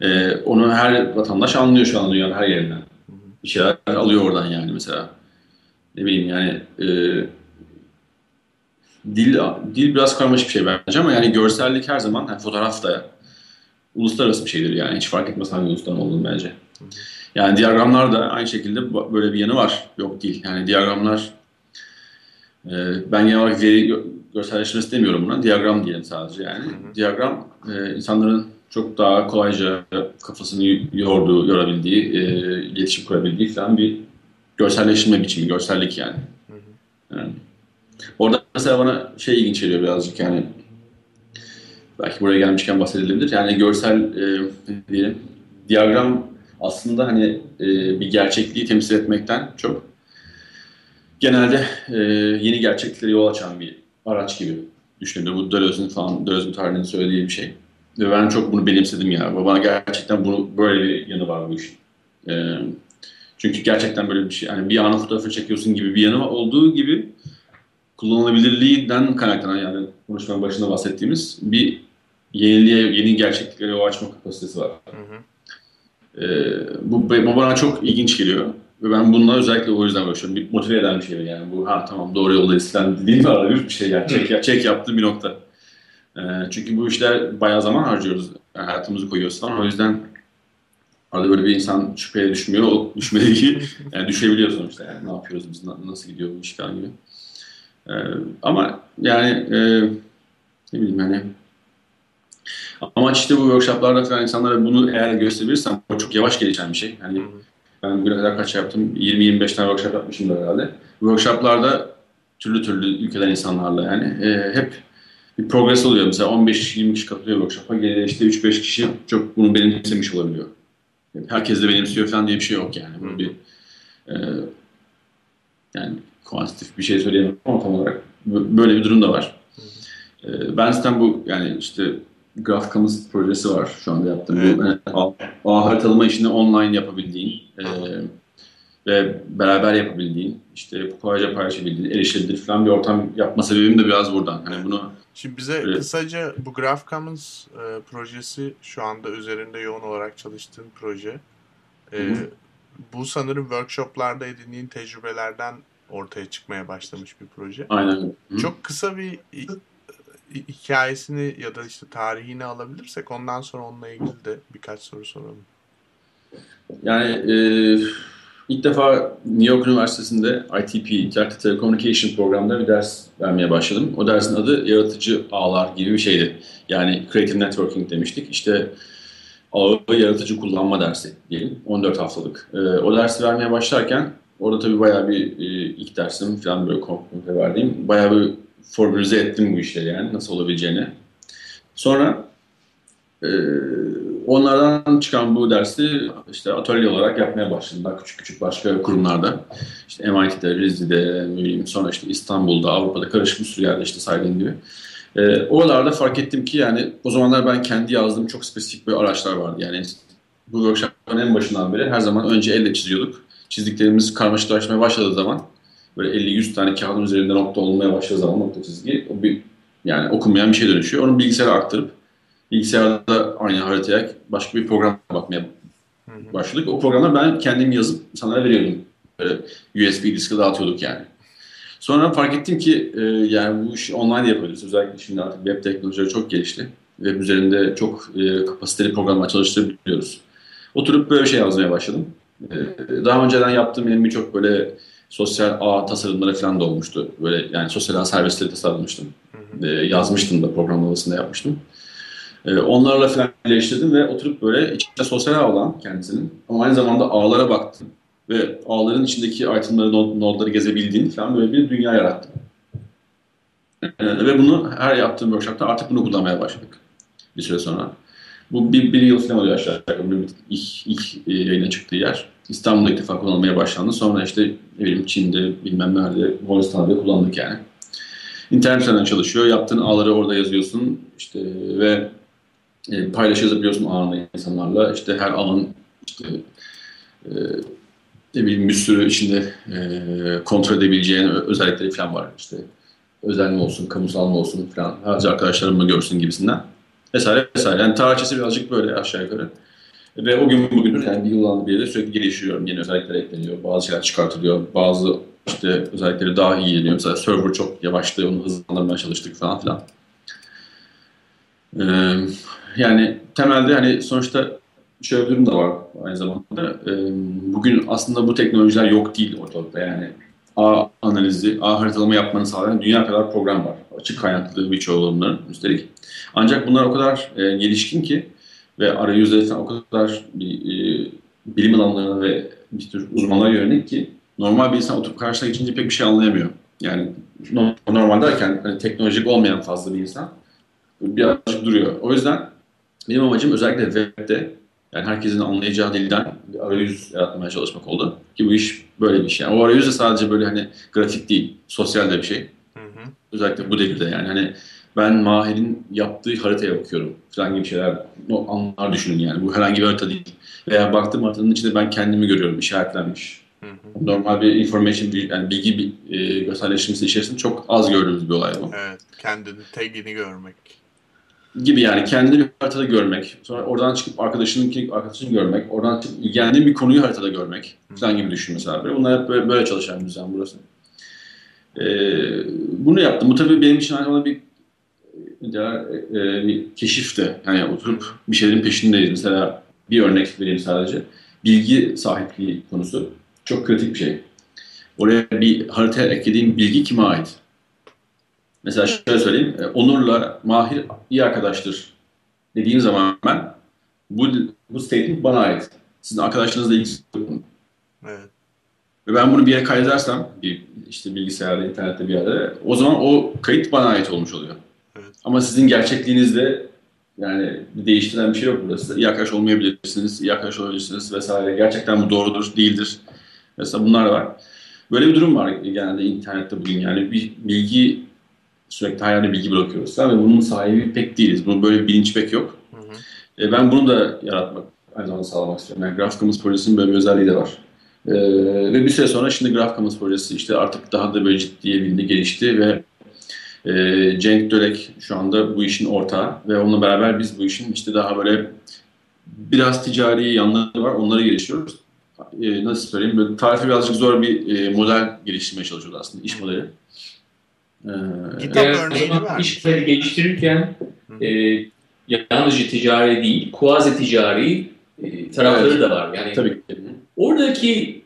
E, onu her vatandaş anlıyor şu an dünyanın her yerinden. Bir şeyler alıyor oradan yani mesela. Ne bileyim yani e, dil dil biraz karmaşık bir şey bence ama yani görsellik her zaman yani fotoğraf da uluslararası bir şeydir yani hiç fark etmez hangi ulustan olduğunu bence. Yani diyagramlar da aynı şekilde böyle bir yanı var. Yok değil. Yani diyagramlar e, ben genel olarak veri gö- görselleştirmesi demiyorum buna. Diyagram diyelim sadece yani. Hı hı. Diyagram e, insanların çok daha kolayca kafasını yorduğu, yorabildiği, e, iletişim kurabildiği falan bir görselleştirme biçimi, görsellik yani. Hı hı. yani. Orada mesela bana şey ilginç geliyor birazcık yani belki buraya gelmişken bahsedilebilir. Yani görsel e, diyelim, diyagram aslında hani e, bir gerçekliği temsil etmekten çok genelde e, yeni gerçekliklere yol açan bir araç gibi düşünüyorum. Bu Deleuze'ün falan, Deleuze Guattari'nin söylediği bir şey. Ve ben çok bunu benimsedim ya. Bana gerçekten bunu böyle bir yanı var bu işin. E, çünkü gerçekten böyle bir şey. Yani bir anın fotoğrafını çekiyorsun gibi bir yanı olduğu gibi kullanılabilirliğinden kaynaklanan yani konuşmanın başında bahsettiğimiz bir yeniliğe, yeni gerçekliklere yol açma kapasitesi var. Hı hı. Ee, bu, bu bana çok ilginç geliyor. Ve ben bununla özellikle o yüzden başlıyorum. Bir motive eden bir şey yani. Bu ha tamam doğru yoldayız falan dediğim arada bir şey yani. Çek, çek yaptığı bir nokta. Ee, çünkü bu işler bayağı zaman harcıyoruz. Yani hayatımızı koyuyoruz falan. O yüzden arada böyle bir insan şüpheye düşmüyor. O düşmediği *laughs* yani düşebiliyor sonuçta. Yani ne yapıyoruz biz, nasıl gidiyor bu iş falan gibi. Ee, ama yani e, ne bileyim hani amaç işte bu workshoplarda falan insanlara bunu eğer gösterebilirsem o çok yavaş gelişen bir şey. Yani ben bugüne kadar kaç yaptım? 20-25 tane workshop yapmışım herhalde. Workshoplarda türlü türlü ülkeden insanlarla yani e, hep bir progres oluyor. Mesela 15-20 kişi katılıyor workshop'a. Gene işte 3-5 kişi çok bunu benimsemiş olabiliyor. Herkes de benimsiyor falan diye bir şey yok yani. Bunu bir e, yani kuantitatif bir şey söyleyemem ama tam olarak böyle bir durum da var. E, ben zaten bu yani işte GraphCommons projesi var şu anda yaptığım. Evet. Bu, yani, ağ, ağ haritalama işini online yapabildiğin e, ve beraber yapabildiğin, işte kolayca paylaşabildiğin, erişilebilir falan bir ortam yapma sebebim de biraz buradan. Hani bunu Şimdi bize evet. kısaca bu Graph Commons e, projesi şu anda üzerinde yoğun olarak çalıştığın proje. E, bu sanırım workshoplarda edindiğin tecrübelerden ortaya çıkmaya başlamış bir proje. Aynen. Hı. Çok kısa bir hikayesini ya da işte tarihini alabilirsek ondan sonra onunla ilgili de birkaç soru soralım. Yani e, ilk defa New York Üniversitesi'nde ITP, Interactive Telecommunication programında bir ders vermeye başladım. O dersin adı yaratıcı ağlar gibi bir şeydi. Yani Creative Networking demiştik. İşte ağı yaratıcı kullanma dersi diyelim. 14 haftalık. E, o dersi vermeye başlarken orada tabii bayağı bir e, ilk dersim falan böyle komple verdiğim bayağı bir formülize ettim bu işleri yani nasıl olabileceğini. Sonra e, onlardan çıkan bu dersi işte atölye olarak yapmaya başladım. Daha küçük küçük başka kurumlarda. İşte MIT'de, bileyim, sonra işte İstanbul'da, Avrupa'da karışık bir sürü yerde işte saydığım gibi. E, oralarda fark ettim ki yani o zamanlar ben kendi yazdığım çok spesifik bir araçlar vardı. Yani bu workshop'ın en başından beri her zaman önce elle çiziyorduk. Çizdiklerimiz karmaşıklaşmaya başladığı zaman böyle 50-100 tane kağıdın üzerinde nokta olmaya başladığı zaman nokta çizgi o bir yani okunmayan bir şey dönüşüyor. Onu bilgisayara aktarıp bilgisayarda aynı haritaya başka bir program bakmaya başladık. O programı ben kendim yazıp insanlara veriyordum. Böyle USB diske dağıtıyorduk yani. Sonra fark ettim ki e, yani bu işi online yapabiliriz. Özellikle şimdi artık web teknolojileri çok gelişti. Web üzerinde çok e, kapasiteli programlar çalıştırabiliyoruz. Oturup böyle şey yazmaya başladım. E, daha önceden yaptığım benim birçok böyle sosyal ağ tasarımları falan da olmuştu. Böyle yani sosyal ağ servisleri tasarlamıştım. E, yazmıştım da program odasında yapmıştım. E, onlarla falan geliştirdim ve oturup böyle içinde sosyal ağ olan kendisinin ama aynı zamanda ağlara baktım. Ve ağların içindeki itemları, nod, nodları gezebildiğin falan böyle bir dünya yarattım. E, ve bunu her yaptığım workshopta artık bunu kullanmaya başladık bir süre sonra. Bu bir, bir yıl falan oluyor aşağı yukarı. İlk, ilk e, yayına çıktığı yer. İstanbul'da ilk defa kullanılmaya başlandı. Sonra işte ne bileyim Çin'de bilmem nerede Moğolistan'da kullandık yani. İnternet üzerinden çalışıyor. Yaptığın ağları orada yazıyorsun. İşte ve e, paylaş yazabiliyorsun ağında insanlarla. İşte her ağın işte e, ne bileyim bir sürü içinde e, kontrol edebileceğin özellikleri falan var. İşte özel mi olsun, kamusal mı olsun falan. Sadece arkadaşlarım mı görsün gibisinden. Vesaire vesaire. Yani tarihçesi birazcık böyle aşağı yukarı. Ve o gün bugündür yani bir yıldan beri de sürekli geliştiriyorum. Yeni özellikler ekleniyor. Bazı şeyler çıkartılıyor. Bazı işte özellikleri daha iyi geliyor. Mesela server çok yavaştı. Onu hızlandırmaya çalıştık falan filan. Ee, yani temelde hani sonuçta şöyle bir durum da var aynı zamanda. Ee, bugün aslında bu teknolojiler yok değil ortalıkta. Yani A analizi, A haritalama yapmanı sağlayan dünya kadar program var. Açık kaynaklı birçoğu bunların üstelik. Ancak bunlar o kadar e, gelişkin ki ve arayüzleri o kadar bir, e, bilim alanlarına ve bir tür uzmanlara yönelik ki normal bir insan oturup karşısına geçince pek bir şey anlayamıyor. Yani normal derken hani teknolojik olmayan fazla bir insan birazcık duruyor. O yüzden benim amacım özellikle webde yani herkesin anlayacağı dilden bir arayüz yaratmaya çalışmak oldu. Ki bu iş böyle bir iş. Yani o arayüz de sadece böyle hani grafik değil, sosyal de bir şey. Hı hı. Özellikle bu devirde yani hani ben Mahir'in yaptığı haritaya bakıyorum falan gibi şeyler, o anlar düşünün yani. Bu herhangi bir harita değil. Veya baktığım haritanın içinde ben kendimi görüyorum, işaretlenmiş. Hı hı. Normal bir information, yani bilgi bir e, içerisinde çok az gördüğümüz bir olay bu. Evet, kendini, tagini görmek. Gibi yani kendini bir haritada görmek. Sonra oradan çıkıp arkadaşının arkadaşını görmek. Oradan çıkıp ilgilendiğin bir konuyu haritada görmek. Falan gibi düşün mesela. Bunlar hep böyle, böyle çalışan bir düzen burası. Ee, bunu yaptım. Bu tabii benim için aynı bir e, bir keşif de. Yani oturup bir şeylerin peşindeyiz. Mesela bir örnek vereyim sadece. Bilgi sahipliği konusu çok kritik bir şey. Oraya bir haritaya eklediğim bilgi kime ait? Mesela şöyle söyleyeyim. e, Onur'la Mahir iyi arkadaştır dediğim zaman ben bu, bu statement bana ait. Sizin arkadaşlarınızla ilgisi yok bunun. Evet. Ve ben bunu bir yere kaydedersem, bir işte bilgisayarda, internette bir yerde, o zaman o kayıt bana ait olmuş oluyor. Evet. Ama sizin gerçekliğinizde yani bir değiştiren bir şey yok burası. İyi arkadaş olmayabilirsiniz, iyi arkadaş olabilirsiniz vesaire. Gerçekten bu doğrudur, değildir. Mesela bunlar var. Böyle bir durum var genelde internette bugün. Yani bir bilgi, sürekli yerde bilgi bırakıyoruz. Ve bunun sahibi pek değiliz. Bunun böyle bir bilinç pek yok. Hı hı. E, ben bunu da yaratmak, aynı zamanda sağlamak istiyorum. Yani Graph Commons projesinin böyle bir özelliği de var. E, ve bir süre sonra şimdi Graph Commons projesi işte artık daha da böyle ciddiye bindi, gelişti ve e, Cenk Dölek şu anda bu işin ortağı ve onunla beraber biz bu işin işte daha böyle biraz ticari yanları var, onları geliştiriyoruz. E, nasıl söyleyeyim, böyle tarifi birazcık zor bir e, model geliştirmeye çalışıyoruz aslında, iş modeli. E, Kitap Yani o örneğini zaman ver. işleri geliştirirken Hı. e, yalnızca ticari değil, kuazi ticari e, tarafları Evet. da var. Yani tabii ki. oradaki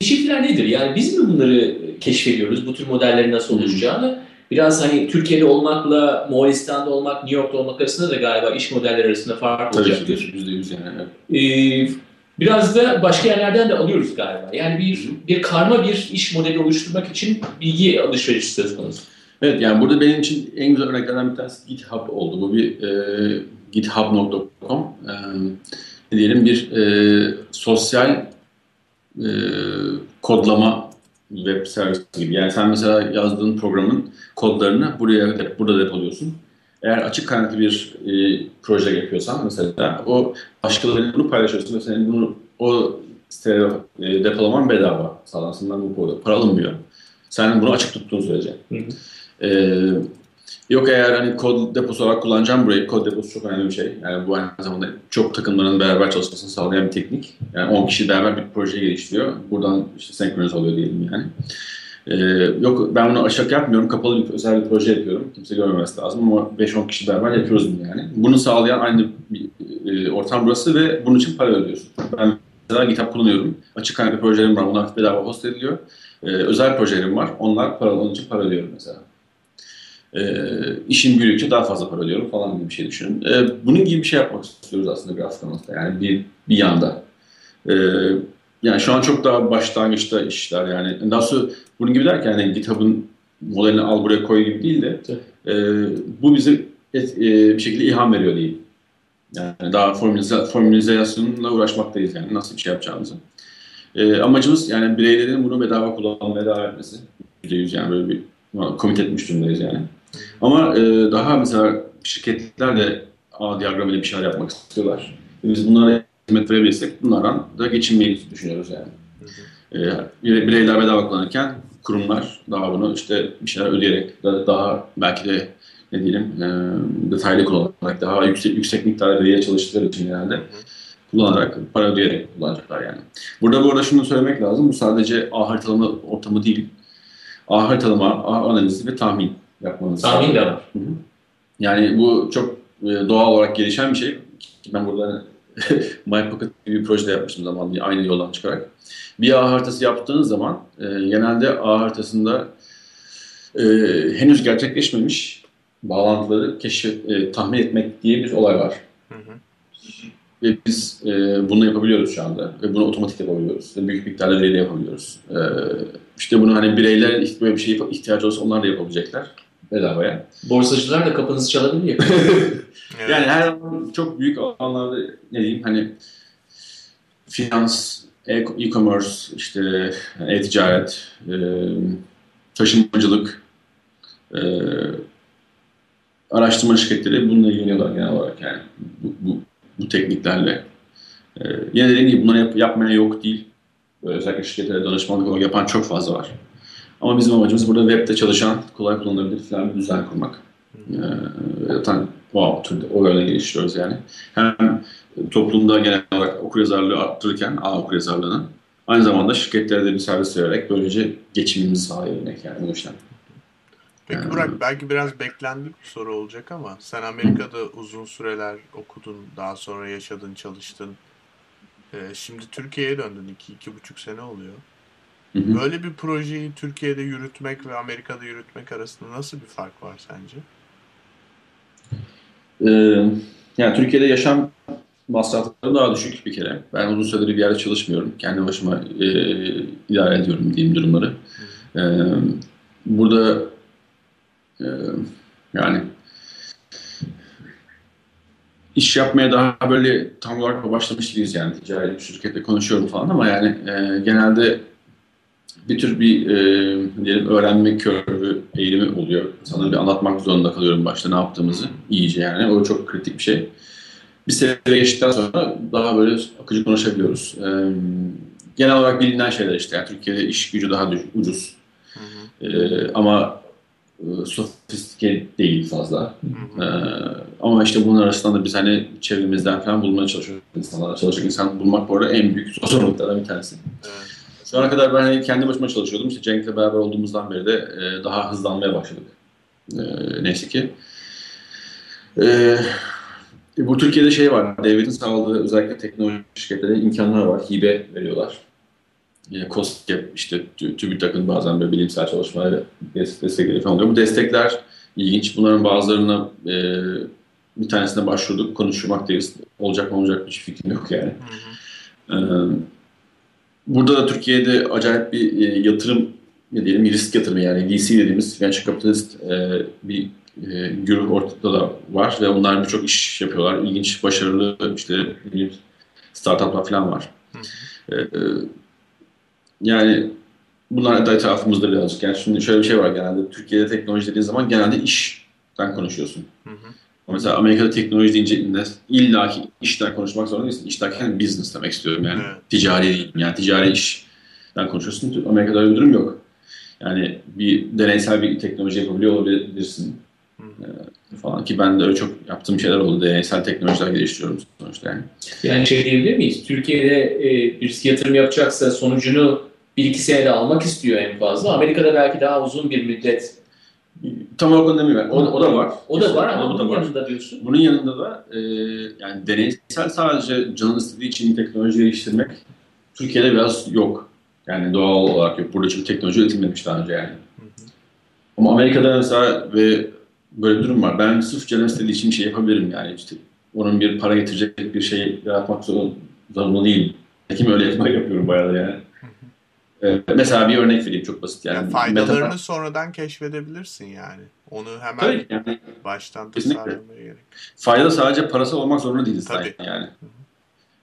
keşifler nedir? Yani biz mi bunları keşfediyoruz? Bu tür modellerin nasıl oluşacağını? Biraz hani Türkiye'de olmakla Moğolistan'da olmak, New York'ta olmak arasında da galiba iş modelleri arasında fark Tabii olacaktır. ki. Yüzde yüz yani. evet. Ee, biraz da başka yerlerden de alıyoruz galiba. Yani bir bir karma bir iş modeli oluşturmak için bilgi alışverişi söz konusu. Evet yani burada benim için en güzel örneklerden bir tanesi GitHub oldu. Bu bir e, github.com e, ne diyelim bir e, sosyal e, kodlama web servisi gibi. Yani sen mesela yazdığın programın kodlarını buraya burada depoluyorsun. Eğer açık kaynaklı bir e, proje yapıyorsan mesela o başkalarıyla bunu paylaşıyorsun ve senin bunu o siteye e, depolaman bedava. Sağlansından bu para alınmıyor. Sen bunu açık tuttuğun sürece. Hı hı. Ee, yok eğer hani kod deposu olarak kullanacağım burayı. Kod deposu çok önemli bir şey. Yani bu aynı zamanda çok takımların beraber çalışmasını sağlayan bir teknik. Yani 10 kişi beraber bir proje geliştiriyor. Buradan işte senkronize oluyor diyelim yani. Ee, yok ben bunu aşak yapmıyorum. Kapalı bir özel bir proje yapıyorum. Kimse görmemesi lazım ama 5-10 kişi beraber yapıyoruz bunu yani. Bunu sağlayan aynı bir e, ortam burası ve bunun için para ödüyorsun. Ben mesela GitHub kullanıyorum. Açık kaynaklı projelerim var. Onlar bedava host ediliyor. Ee, özel projelerim var. Onlar para onun için para ödüyorum mesela. Ee, işim büyüdükçe daha fazla para ödüyorum falan gibi bir şey düşünün. Ee, bunun gibi bir şey yapmak istiyoruz aslında Grafikanos'ta. Yani bir, bir yanda. Ee, yani şu an çok daha başlangıçta işler yani. Daha sonra bunun gibi derken yani GitHub'ın modelini al buraya koy gibi değil de e, bu bize et- e, bir şekilde ilham veriyor diyeyim. Yani daha formülize, formülizasyonla uğraşmaktayız yani nasıl bir şey yapacağımızı. E, amacımız yani bireylerin bunu bedava kullanmaya devam etmesi. %100 yani böyle bir komit etmiş durumdayız yani. Ama e, daha mesela şirketler de ağ diyagramıyla bir şeyler yapmak istiyorlar. Biz bunlara hizmet verebilirsek bunlardan da geçinmeyi düşünüyoruz yani. E, bire- bireyler bedava kullanırken kurumlar daha bunu işte bir şeyler ödeyerek da- daha belki de ne diyelim e, detaylı kullanarak daha yüksek, yüksek miktarda veriye çalıştıkları için genelde kullanarak, para ödeyerek kullanacaklar yani. Burada bu arada şunu söylemek lazım. Bu sadece ağ haritalama ortamı değil. Ağ haritalama, ağ analizi ve tahmin yapmanız Tahmin de var. Yani bu çok e, doğal olarak gelişen bir şey. Ben burada *laughs* MyPocket gibi bir projede yapmıştım zamanında aynı yoldan çıkarak. Bir ağ haritası yaptığınız zaman e, genelde ağ haritasında e, henüz gerçekleşmemiş bağlantıları keşfet, e, tahmin etmek diye bir olay var. Hı hı. Ve biz e, bunu yapabiliyoruz şu anda. Ve bunu otomatik yapabiliyoruz. Ve büyük miktarda veriyle yapabiliyoruz. E, işte bunu hani bireyler böyle bir şeye ihtiyacı olsa onlar da yapabilecekler. Bedavaya. Borsacılar da kapınızı çalabiliyor. *laughs* Yani her zaman çok büyük alanlarda ne diyeyim hani finans, e-commerce, işte e-ticaret, e, taşımacılık, e, araştırma şirketleri bununla ilgileniyorlar genel olarak yani bu, bu, bu tekniklerle. E, yine dediğim gibi bunları yap, yapmaya yok değil. Böyle özellikle şirketlere danışmanlık olarak yapan çok fazla var. Ama bizim amacımız burada webde çalışan, kolay kullanılabilir falan bir düzen kurmak. Ee, zaten o türde o yöne geliştiriyoruz yani. Hem toplumda genel olarak okuryazarlığı arttırırken ağ okuryazarlığını aynı zamanda şirketlere de bir servis vererek böylece geçimimizi sağlayabilmek yani bu işten. Peki Burak belki biraz beklendik bir soru olacak ama sen Amerika'da uzun süreler okudun, daha sonra yaşadın, çalıştın. Ee, şimdi Türkiye'ye döndün. iki, iki buçuk sene oluyor. Hı hı. Böyle bir projeyi Türkiye'de yürütmek ve Amerika'da yürütmek arasında nasıl bir fark var sence? Ee, yani Türkiye'de yaşam masrafları daha düşük bir kere. Ben uzun süredir bir yerde çalışmıyorum. Kendi başıma e, idare ediyorum diyeyim durumları. Ee, burada e, yani iş yapmaya daha böyle tam olarak başlamış değiliz yani ticari bir şirketle konuşuyorum falan ama yani e, genelde bir tür bir e, diyelim öğrenme körü eğilimi oluyor. Sana bir anlatmak zorunda kalıyorum başta ne yaptığımızı iyice yani. O çok kritik bir şey. Bir seviye geçtikten sonra daha böyle akıcı konuşabiliyoruz. E, genel olarak bilinen şeyler işte. Yani Türkiye'de iş gücü daha ucuz. Hı hı, E, ama e, sofistike değil fazla. hı hı. ama işte bunun arasında da biz hani çevremizden falan bulmaya çalışıyoruz. İnsanlarla çalışacak insan bulmak bu arada en büyük zorluklardan bir tanesi. Evet. Şu ana kadar ben hani kendi başıma çalışıyordum. İşte Cenk'le beraber olduğumuzdan beri de e, daha hızlanmaya başladık. E, neyse ki. E, bu Türkiye'de şey var. Devletin sağladığı özellikle teknoloji şirketlerine imkanlar var. Hibe veriyorlar. E, COSGAP, işte Tü- TÜBİTAK'ın bazen böyle bilimsel çalışmaları des- destekleri falan oluyor. Bu destekler ilginç. Bunların bazılarına e, bir tanesine başvurduk. Konuşmaktayız. Olacak mı olacak mı hiç fikrim yok yani. Hı hı. Ee, Burada da Türkiye'de acayip bir e, yatırım, ne diyelim risk yatırımı yani VC dediğimiz venture capitalist e, bir e, güruh ortada da var ve onlar birçok iş yapıyorlar. İlginç, başarılı işte startuplar falan var. Hı E, e, yani bunlar da etrafımızda birazcık. Yani şimdi şöyle bir şey var genelde Türkiye'de teknoloji dediğin zaman genelde işten konuşuyorsun. Hı hı. Ama Mesela Amerika'da teknoloji deyince illa ki işten konuşmak zorunda değilsin. İş derken business demek istiyorum yani. Evet. Ticari değil. Yani ticari işten konuşuyorsun. Amerika'da öyle bir durum yok. Yani bir deneysel bir teknoloji yapabiliyor olabilirsin hı. falan ki ben de öyle çok yaptığım şeyler oldu. Deneysel teknolojiler geliştiriyorum sonuçta yani. Yani şey diyebilir miyiz? Türkiye'de e, birisi yatırım yapacaksa sonucunu bir iki senede almak istiyor en fazla. Amerika'da belki daha uzun bir müddet. Tam olarak onu demiyorum. O, o da var. O da var ama bunun var. yanında diyorsun. Bunun yanında da e, yani deneysel sadece canın istediği için teknoloji geliştirmek Türkiye'de biraz yok. Yani doğal olarak yok. Burada çünkü teknoloji üretilmemiş daha önce yani. Hı hı. Ama Amerika'da mesela ve böyle bir durum var. Ben sırf canım istediği için bir şey yapabilirim yani. işte onun bir para getirecek bir şey yaratmak zorunda, değilim. Kim öyle yapmak yapıyorum bayağı da yani. Ee, mesela bir örnek vereyim çok basit yani. Yani faydalarını Meta- sonradan keşfedebilirsin yani. Onu hemen Tabii yani baştan tasarlamaya gerek. fayda sadece parasal olmak zorunda değiliz Tabii. zaten yani.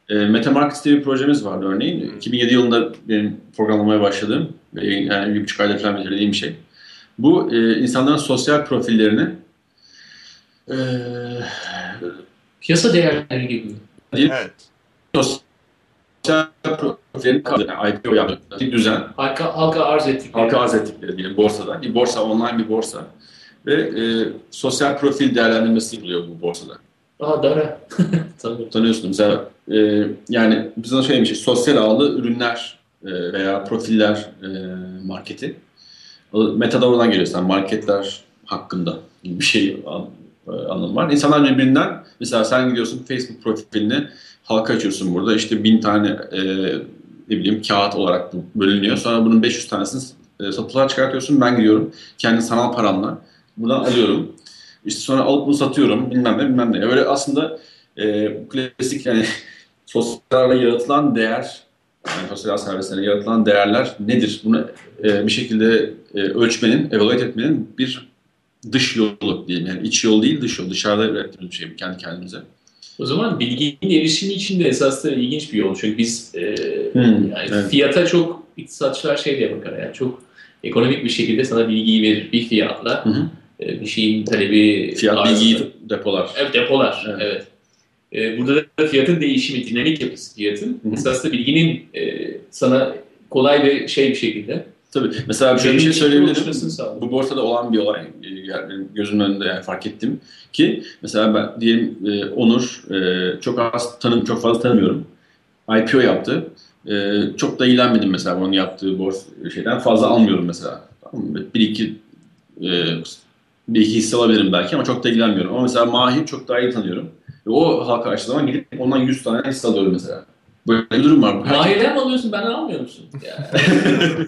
E, Metamarket diye bir projemiz vardı örneğin. Hı. 2007 yılında benim programlamaya başladığım ve yani bir buçuk ayda falan bitirdiğim bir şey. Bu e, insanların sosyal profillerini e, Piyasa değerleri gibi. Evet. sosyal profillerini yani IPO yaptığı bir düzen. Halka, halka arz ettik. Halka arz ettikleri diyelim borsada. Bir borsa, online bir borsa. Ve e, sosyal profil değerlendirmesi yapılıyor bu borsada. Daha dara. *laughs* Tabii. tanıyorsun. Mesela e, yani biz ona şey, sosyal ağlı ürünler e, veya profiller e, marketi. Meta'da oradan geliyor sen marketler hakkında bir şey e, anlamı var. İnsanlar birbirinden mesela sen gidiyorsun Facebook profilini halka açıyorsun burada işte bin tane e, ne bileyim kağıt olarak bölünüyor. Sonra bunun 500 tanesini e, satılığa çıkartıyorsun. Ben gidiyorum kendi sanal paramla buradan alıyorum. İşte sonra alıp bunu satıyorum bilmem ne bilmem ne. Öyle aslında e, klasik yani *laughs* sosyal yaratılan değer yani sosyal servislerine yaratılan değerler nedir? Bunu e, bir şekilde e, ölçmenin, evaluate etmenin bir dış yolu diyeyim. Yani iç yol değil dış yol. Dışarıda ürettiğimiz bir şey kendi kendimize. O zaman bilginin erişimi için de esas da ilginç bir yol. Çünkü biz e, Hmm, yani evet. fiyata çok iktisatçılar şey diye bakar. Yani çok ekonomik bir şekilde sana bilgiyi verir bir fiyatla. Hı hı. E, bir şeyin talebi Fiyat arzı- bilgiyi depolar. Evet depolar. Evet. Evet. E, burada da fiyatın değişimi, dinamik yapısı fiyatın. Hı hı. Esas da bilginin e, sana kolay ve şey bir şekilde Tabii. Mesela şöyle bir şey söyleyebilirim. Bu borsada olan bir olay. e, Yani gözümün önünde yani fark ettim ki mesela ben diyelim e, Onur e, çok az tanım çok fazla tanımıyorum. IPO yaptı. E, çok da ilgilenmedim mesela onun yaptığı borsa şeyden fazla almıyorum mesela. Bir iki e, bir iki hisse alabilirim belki ama çok da ilgilenmiyorum. Ama mesela Mahir çok daha iyi tanıyorum. Ve o halka açtığı zaman gidip ondan 100 tane hisse alıyorum mesela. Böyle bir durum var. Mahir'den mi alıyorsun benden almıyor musun? Yani. *laughs*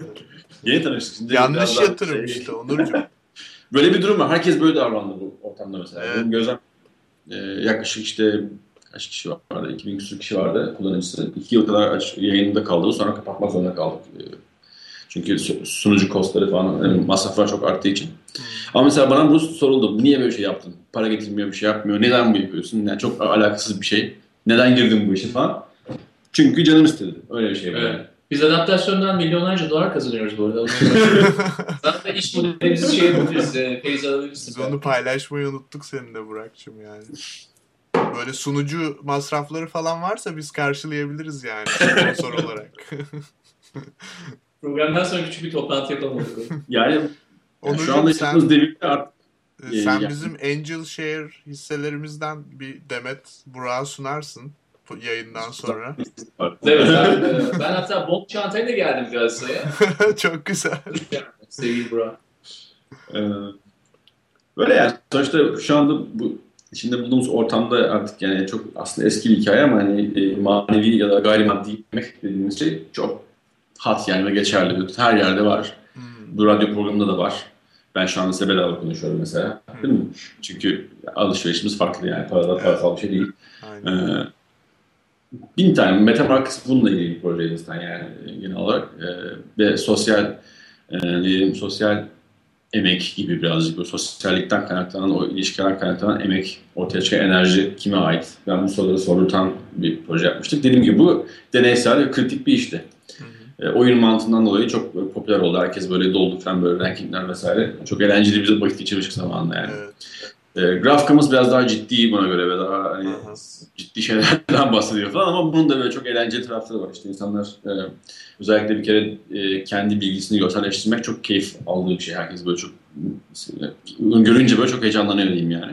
Yeni tanıştık. Şimdi Yanlış yatırım şey- işte Onurcuğum. *laughs* Böyle bir durum var. Herkes böyle davrandı bu ortamda mesela. Evet. Benim gözlem e, yaklaşık işte kaç kişi vardı? 2000 küsur kişi vardı kullanıcısı. İki yıl kadar aç, yayında kaldı. Sonra kapatmak zorunda kaldık. E, çünkü su- sunucu kostları falan yani masraflar çok arttığı için. Ama mesela bana bu soruldu. Niye böyle şey yaptın? Para getirmiyor, bir şey yapmıyor. Neden bu yapıyorsun? Yani çok alakasız bir şey. Neden girdin bu işe falan? Çünkü canım istedi. Öyle bir şey. Evet. Yani. Biz adaptasyondan milyonlarca dolar kazanıyoruz bu arada. Zaten *laughs* iş modelimizi şey yapabiliriz. E, Feyz alabiliriz. Biz onu paylaşmayı unuttuk seninle Burak'cığım yani. Böyle sunucu masrafları falan varsa biz karşılayabiliriz yani sponsor olarak. *laughs* Programdan sonra küçük bir toplantı yapalım. Yani, yani Onurcuğum, şu anda sen- yaşadığımız devirde artık Sen Yani- bizim Angel Share hisselerimizden bir demet Burak'a sunarsın yayından sonra. evet ben, *laughs* ben hatta bok çantayla geldim Galatasaray'a. *laughs* Çok güzel. Sevgili Burak. Ee, Böyle yani sonuçta şu anda bu içinde bulunduğumuz ortamda artık yani çok aslında eski bir hikaye ama hani e, manevi ya da gayrimaddi yemek dediğimiz şey çok hat yani ve geçerli. Her yerde var. Hmm. Bu radyo programında da var. Ben şu anda size bedava konuşuyorum mesela. Değil mi? Çünkü alışverişimiz farklı yani. Parada parasal bir şey değil. Aynen. Ee, bin tane Metamarkets bununla ilgili bir projeydi zaten yani genel olarak. Ee, ve sosyal e, diyelim sosyal emek gibi birazcık böyle sosyallikten kaynaklanan o ilişkiler kaynaklanan emek ortaya çıkan enerji kime ait? Ben bu soruları sorultan bir proje yapmıştık. Dediğim gibi bu deneysel ve kritik bir işti. Hı hı. E, oyun mantığından dolayı çok böyle popüler oldu. Herkes böyle doldu falan böyle rankingler vesaire. Çok eğlenceli bize vakit geçirmiştik zamanında yani. Evet. E, grafikamız biraz daha ciddi buna göre ve daha hani ciddi şeylerden *laughs* bahsediyor falan ama bunun da böyle çok eğlenceli tarafları var. İşte insanlar e, özellikle bir kere e, kendi bilgisini görselleştirmek çok keyif aldığı bir şey. Herkes böyle çok e, görünce böyle çok heyecanlanıyor diyeyim yani.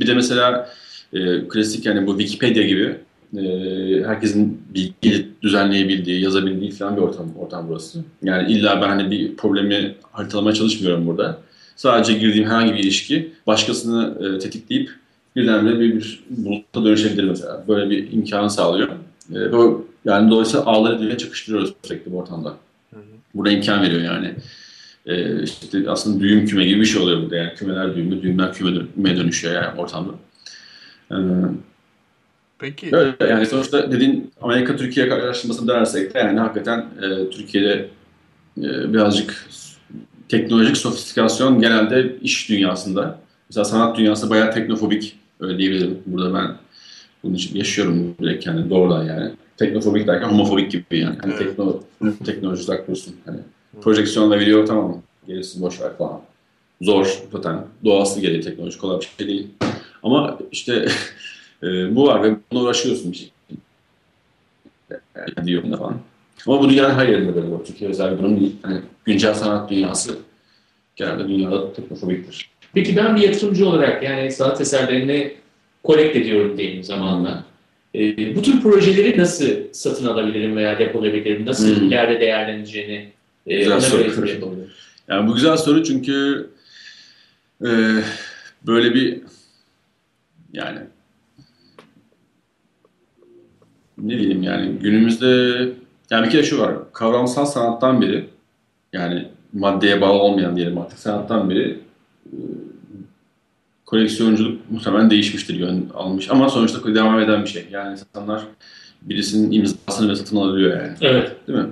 Bir de mesela e, klasik yani bu Wikipedia gibi e, herkesin bilgi düzenleyebildiği, yazabildiği falan bir ortam ortam burası. Yani illa ben hani bir problemi haritalamaya çalışmıyorum burada. Sadece girdiğim herhangi bir ilişki başkasını e, tetikleyip birdenbire bir, bir buluta dönüşebilir mesela. Böyle bir imkanı sağlıyor. E, böyle, yani dolayısıyla ağları birbirine çakıştırıyoruz sürekli bu ortamda. Burada imkan veriyor yani. E, işte aslında düğüm küme gibi bir şey oluyor burada. Yani kümeler düğümü, düğümler küme dön- dönüşüyor yani ortamda. E, Peki Öyle yani sonuçta dediğin Amerika-Türkiye karşılaştırmasına dönersek de yani hakikaten e, Türkiye'de e, birazcık teknolojik sofistikasyon genelde iş dünyasında. Mesela sanat dünyası bayağı teknofobik öyle diyebilirim. Burada ben bunun için yaşıyorum direkt kendi doğrudan yani. Teknofobik derken homofobik gibi yani. Hani tekno, *laughs* teknoloji dursun. Hani projeksiyon ve video tamam gerisi boş ver falan. Zor zaten. Doğası gereği teknoloji kolay bir şey değil. Ama işte *laughs* e, bu var ve bununla uğraşıyorsun bir şekilde. Yani diyorum da falan. Ama bu dünyanın her yerinde böyle bu. Türkiye özel bir durum değil. Yani güncel sanat dünyası genelde dünyada teknofobiktir. Peki ben bir yatırımcı olarak yani sanat eserlerini kolekt ediyorum diyelim zamanla. Ee, bu tür projeleri nasıl satın alabilirim veya depolayabilirim? Nasıl Hmm. ileride değerleneceğini e, Güzel soru. Yani bu güzel soru çünkü e, böyle bir yani ne diyeyim yani günümüzde yani bir kere şu var kavramsal sanattan biri yani maddeye bağlı olmayan diyelim artık sanattan biri e, koleksiyonculuk muhtemelen değişmiştir yön almış ama sonuçta devam eden bir şey. Yani insanlar birisinin imzasını ve satın alabiliyor yani. Evet. Değil mi?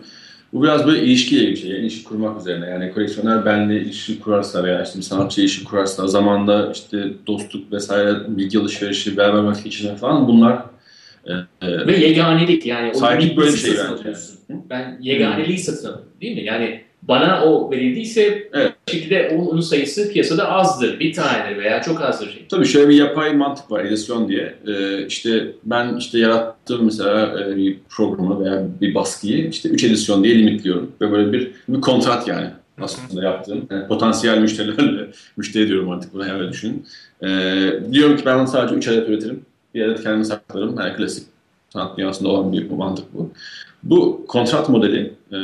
Bu biraz böyle ilişkiyle bir şey. Yani ilişki kurmak üzerine. Yani koleksiyoner benle ilişki kurarsa veya işte sanatçı ilişki kurarsa zamanda işte dostluk vesaire bilgi alışverişi, beraber vakit geçirmek falan bunlar e, e, Ve yeganelik yani. Sahiplik böyle bir şey bence. Ben yeganeliği satın alıyorum değil mi? Yani bana o verildiyse Evet. bir şekilde onun sayısı piyasada azdır. Bir tanedir veya çok azdır. Tabii şöyle bir yapay mantık var, edisyon diye. Ee, işte ben işte yarattığım mesela e, bir programı veya bir baskıyı işte 3 edisyon diye limitliyorum. Ve böyle bir, bir kontrat yani aslında yaptığım. Yani potansiyel müşterilerle, *laughs* müşteri diyorum artık buna öyle düşünün. Ee, diyorum ki ben sadece 3 adet üretirim. Bir adet kendime saklarım. Yani klasik sanat dünyasında olan bir mantık bu. Bu kontrat modeli e,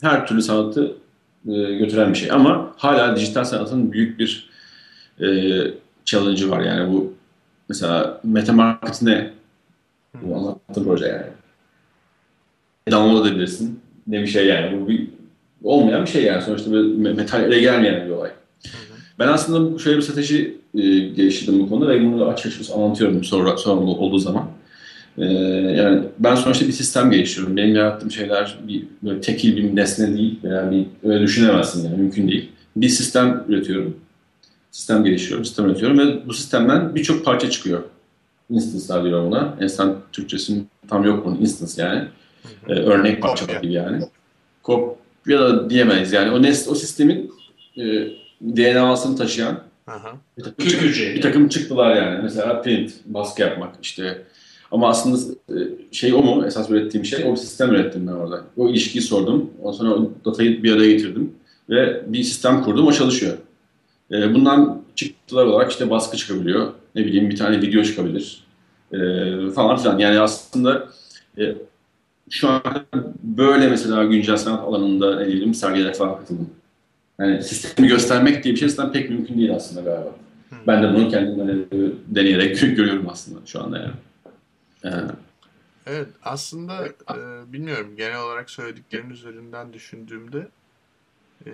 her türlü sanatı e, götüren bir şey. Ama hala dijital sanatın büyük bir e, challenge'ı var. Yani bu mesela metamarket ne? Bu anlattığım proje yani. Download edebilirsin. Ne bir şey yani. Bu bir olmayan bir şey yani. Sonuçta böyle metale gelmeyen bir olay. Ben aslında şöyle bir strateji e, geliştirdim bu konuda ve bunu açık açık anlatıyorum sonra, sonra olduğu zaman. E, yani ben sonuçta bir sistem geliştiriyorum. Benim yarattığım şeyler bir böyle tekil bir nesne değil veya bir öyle düşünemezsin yani mümkün değil. Bir sistem üretiyorum. Sistem geliştiriyorum, sistem üretiyorum ve bu sistemden birçok parça çıkıyor. Instance'lar diyorum buna. Instant Türkçesi tam yok bunun. Instance yani. Ee, örnek parçalar gibi yani. Kopya da diyemeyiz yani. O, nes o sistemin e, DNA'sını taşıyan Aha. bir takım, hücre. bir takım çıktılar yani. Mesela print, baskı yapmak işte. Ama aslında e, şey o mu? Esas ürettiğim şey o bir sistem ürettim ben orada. O ilişkiyi sordum. Ondan sonra o datayı bir araya getirdim. Ve bir sistem kurdum. O çalışıyor. E, bundan çıktılar olarak işte baskı çıkabiliyor. Ne bileyim bir tane video çıkabilir. E, falan filan. Yani aslında e, şu an böyle mesela güncel sanat alanında ne diyelim sergilere falan katıldım. Yani sistemi göstermek diye bir şey zaten pek mümkün değil aslında galiba. Ben de bunu kendim deneyerek *laughs* görüyorum aslında şu anda yani. Ee, Evet aslında e, bilmiyorum genel olarak söylediklerin üzerinden düşündüğümde e,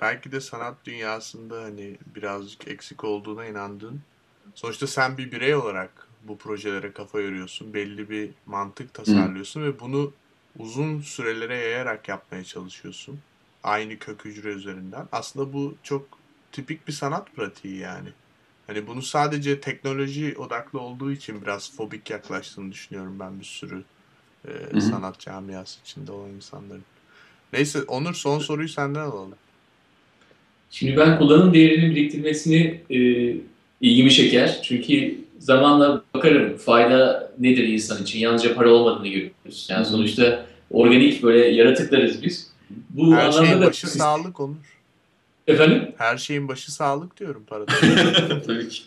belki de sanat dünyasında hani birazcık eksik olduğuna inandığın sonuçta sen bir birey olarak bu projelere kafa yoruyorsun belli bir mantık tasarlıyorsun ve bunu uzun sürelere yayarak yapmaya çalışıyorsun aynı kök hücre üzerinden aslında bu çok tipik bir sanat pratiği yani. Hani bunu sadece teknoloji odaklı olduğu için biraz fobik yaklaştığını düşünüyorum ben bir sürü e, hı. sanat camiası içinde olan insanların. Neyse Onur son soruyu senden alalım. Şimdi ben kullanım değerinin biriktirmesini e, ilgimi çeker. Çünkü zamanla bakarım fayda nedir insan için. Yalnızca para olmadığını görüyoruz. Yani sonuçta organik böyle yaratıklarız biz. Bu Her şeyin da başı sağlık Onur. efendim Her şeyin başı sağlık diyorum parada. *laughs* tabii ki.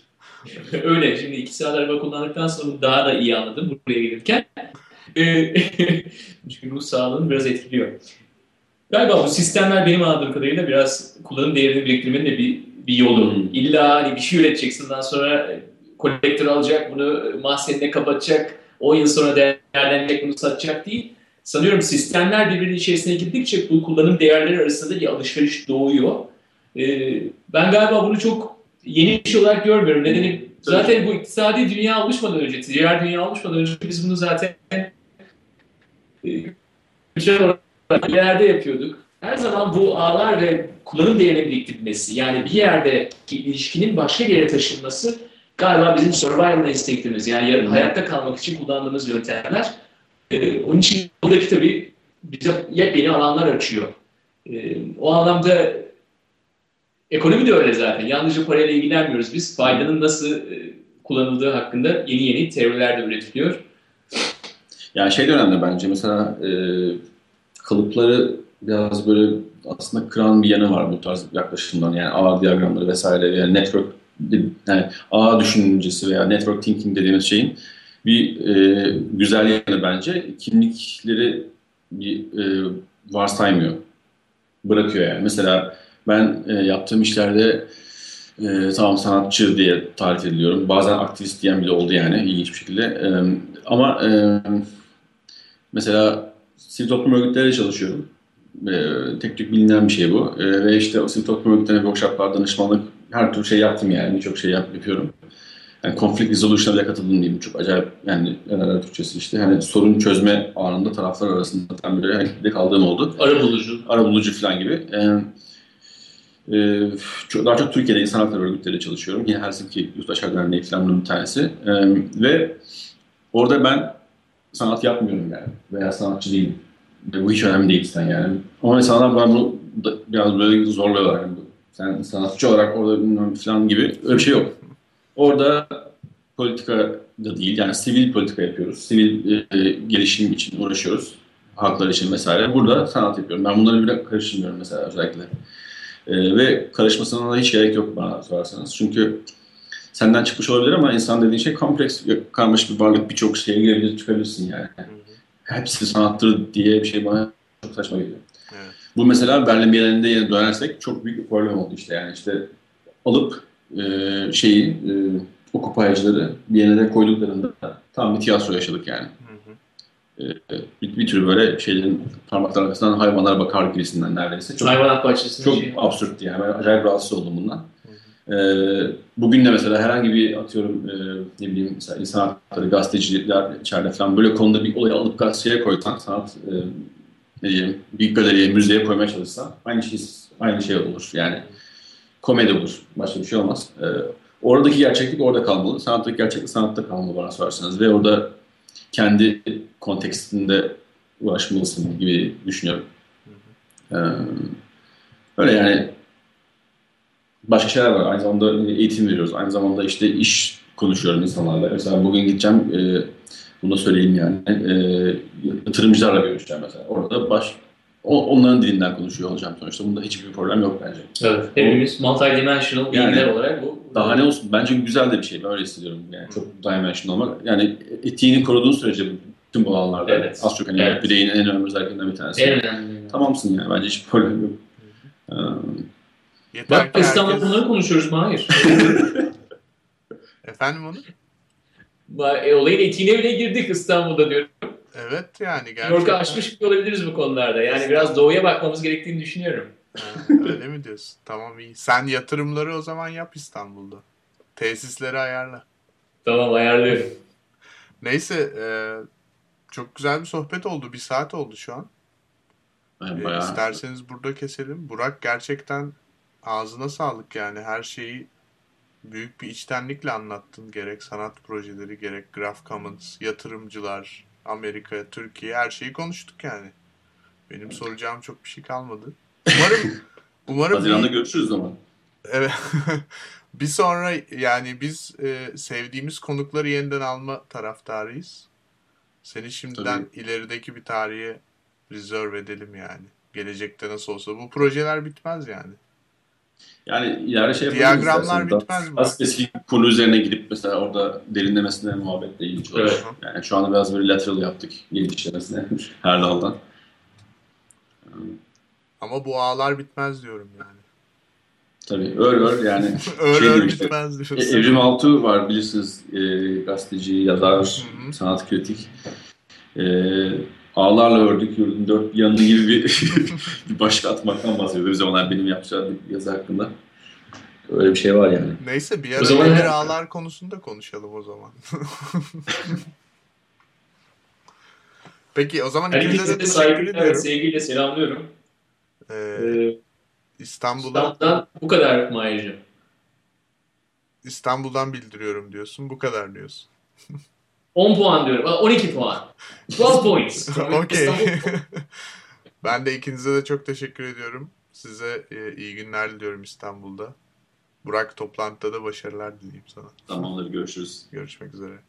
öyle. Şimdi iki saat araba kullandıktan sonra daha da iyi anladım buraya gelirken. E, *laughs* Çünkü ruh sağlığını biraz etkiliyor. Galiba bu sistemler benim anladığım kadarıyla biraz kullanım değerini biriktirmenin de bir, bir yolu. Hmm. İlla hani bir şey üreteceksin ondan sonra kolektör alacak, bunu mahzenine kapatacak, 10 yıl sonra değerlenecek, bunu satacak değil. Sanıyorum sistemler birbirinin içerisine girdikçe bu kullanım değerleri arasında bir alışveriş doğuyor. Ee, ben galiba bunu çok yeni bir şey olarak görmüyorum. Nedeni zaten bu iktisadi dünya oluşmadan önce, ticari dünya oluşmadan önce biz bunu zaten e, olarak ileride yapıyorduk. Her zaman bu ağlar ve kullanım değerinin biriktirilmesi, yani bir yerde ilişkinin başka bir yere taşınması galiba bizim survival instinktimiz. Yani hayatta kalmak için kullandığımız yöntemler. Ee, onun için buradaki tabii bize yepyeni alanlar açıyor. Ee, o anlamda ekonomi de öyle zaten. Yalnızca parayla ilgilenmiyoruz biz. Faydanın nasıl e, kullanıldığı hakkında yeni yeni teoriler de üretiliyor. Yani şey de önemli bence mesela e, kalıpları biraz böyle aslında kıran bir yanı var bu tarz yaklaşımdan yani ağ diyagramları vesaire yani network yani ağ düşüncesi veya network thinking dediğimiz şeyin bir e, güzel yanı bence kimlikleri bir e, varsaymıyor. Bırakıyor yani. Mesela ben e, yaptığım işlerde e, tamam sanatçı diye tarif ediliyorum. Bazen aktivist diyen bile oldu yani ilginç bir şekilde. E, ama e, mesela sivil toplum örgütleriyle çalışıyorum. E, tek tük bilinen bir şey bu. E, ve işte o sivil toplum örgütlerine workshoplar, danışmanlık her türlü şey yaptım yani. Birçok şey yap, yapıyorum. Yani conflict resolution'a bile katıldım diyeyim. Çok acayip yani neler Türkçesi işte. Hani sorun çözme anında taraflar arasında tam böyle hareketli kaldığım oldu. Ara bulucu. Ara bulucu falan gibi. Ee, e, çok- daha çok Türkiye'de insan hakları örgütleriyle çalışıyorum. Yine Helsinki Yurttaşlar Derneği falan bir tanesi. Ee, ve orada ben sanat yapmıyorum yani. Veya sanatçı değilim. Ve bu hiç önemli değil sen yani. Ama insanlar bana bunu da biraz böyle zorluyorlar. Yani sen sanatçı olarak orada bilmem falan gibi öyle bir şey yok. Orada politika da değil yani sivil politika yapıyoruz. Sivil e, gelişim için uğraşıyoruz. Haklar için vesaire. Burada sanat yapıyorum. Ben bunları bile karıştırmıyorum mesela özellikle. E, ve karışmasına da hiç gerek yok bana sorarsanız. Çünkü senden çıkmış olabilir ama insan dediğin şey kompleks, karmaşık bir varlık. Birçok şeye girebilir, çıkabilirsin yani. Hepsi sanattır diye bir şey bana çok saçma geliyor. Evet. Bu mesela Berlin Bienalinde dönersek çok büyük bir problem oldu işte yani işte alıp e, şeyi e, okupayıcıları Biennale koyduklarında tam bir tiyatro yaşadık yani. Hı hı. E, bir, bir tür böyle şeylerin parmaklar arkasından hayvanlar bakar gibisinden neredeyse. Çok, Hayvanat bahçesinde çok şey. absürttü yani. Ben acayip rahatsız oldum bundan. E, bugün de mesela herhangi bir atıyorum e, ne bileyim mesela insan hakları, gazeteciler içeride falan böyle konuda bir olayı alıp gazeteye koysan sanat e, ne diyeyim bir galeriye, müzeye koymaya çalışsa aynı şey aynı şey olur. Yani komedi olur. Başka bir şey olmaz. E, oradaki gerçeklik orada kalmalı. Sanattaki gerçeklik sanatta kalmalı bana sorarsanız. Ve orada kendi kontekstinde uğraşmalısın gibi düşünüyorum. E, öyle yani başka şeyler var. Aynı zamanda eğitim veriyoruz. Aynı zamanda işte iş konuşuyorum insanlarla. Mesela bugün gideceğim, e, bunu da söyleyeyim yani, e, yatırımcılarla görüşeceğim mesela. Orada baş, o- onların dilinden konuşuyor olacağım sonuçta. Bunda hiçbir problem yok bence. Evet. Hepimiz multidimensional bilgiler Yani- olarak bu. Daha ne olsun? Bence güzel de bir şey. Ben öyle hissediyorum. Yani çok dimensional olmak. Yani etiğini koruduğun sürece bütün bu alanlarda Evet. az çok hani Evet. bireyin en önemli özelliklerinden bir tanesi. En önemli. Tamamsın yani. Bence hiçbir problem yok. Ee, Yeter Bak İstanbul'da herkes- bunları konuşuyoruz mu? Hayır. *laughs* Efendim onu? E, olayın etiğine bile girdik İstanbul'da diyorum. Evet yani New gerçekten. York'u aşmış gibi olabiliriz bu konularda. Yani biraz doğuya bakmamız gerektiğini düşünüyorum. Öyle mi diyorsun? Tamam iyi. Sen yatırımları o zaman yap İstanbul'da. Tesisleri ayarla. Tamam ayarlıyorum. Neyse e, çok güzel bir sohbet oldu. Bir saat oldu şu an. E, bayağı... isterseniz burada keselim. Burak gerçekten ağzına sağlık yani. Her şeyi büyük bir içtenlikle anlattın. Gerek sanat projeleri, gerek Graph Commons, yatırımcılar, Amerika, Türkiye her şeyi konuştuk yani. Benim soracağım çok bir şey kalmadı. Umarım *laughs* umarım Haziran'da bir- görüşürüz zaman. Evet. *laughs* bir sonra yani biz e, sevdiğimiz konukları yeniden alma taraftarıyız. Seni şimdiden ilerideki bir tarihe reserve edelim yani. Gelecekte nasıl olsa. Bu projeler bitmez yani. Yani ileride şey Diyagramlar bitmez mi? Daha spesifik bir konu üzerine gidip mesela orada derinlemesine muhabbetle ilgili olur. Evet. Yani şu anda biraz böyle lateral yaptık gelişlemesine *laughs* her daldan. Ama bu ağlar bitmez diyorum yani. Tabii ör ör yani. *laughs* Öyle Şey öyle gibi işte, bitmez E, diyorsun. Evrim Altuğ var bilirsiniz e, gazeteci, yazar, Hı hı. sanat kritik. E, ağlarla ördük yurdun dört bir yanını gibi bir, *laughs* bir başlık atmaktan bahsediyor. Bir zamanlar benim yapacağım bir yazı hakkında. Öyle bir şey var yani. Neyse bir ara zaman her- ağlar konusunda konuşalım o zaman. *laughs* Peki o zaman ikinize de Herkese teşekkür saygıyla, ediyorum. sevgiyle selamlıyorum. Ee, Ee, İstanbul'dan bu kadar Mahir'cim. İstanbul'dan bildiriyorum diyorsun. Bu kadar diyorsun. *laughs* 10 puan diyorum. Aa, 12 puan. 12 points. *laughs* Okey. *laughs* Ben de ikinize de çok teşekkür ediyorum. Size e, iyi günler diliyorum İstanbul'da. Burak toplantıda da başarılar dileyim sana. Tamamdır görüşürüz. Görüşmek üzere.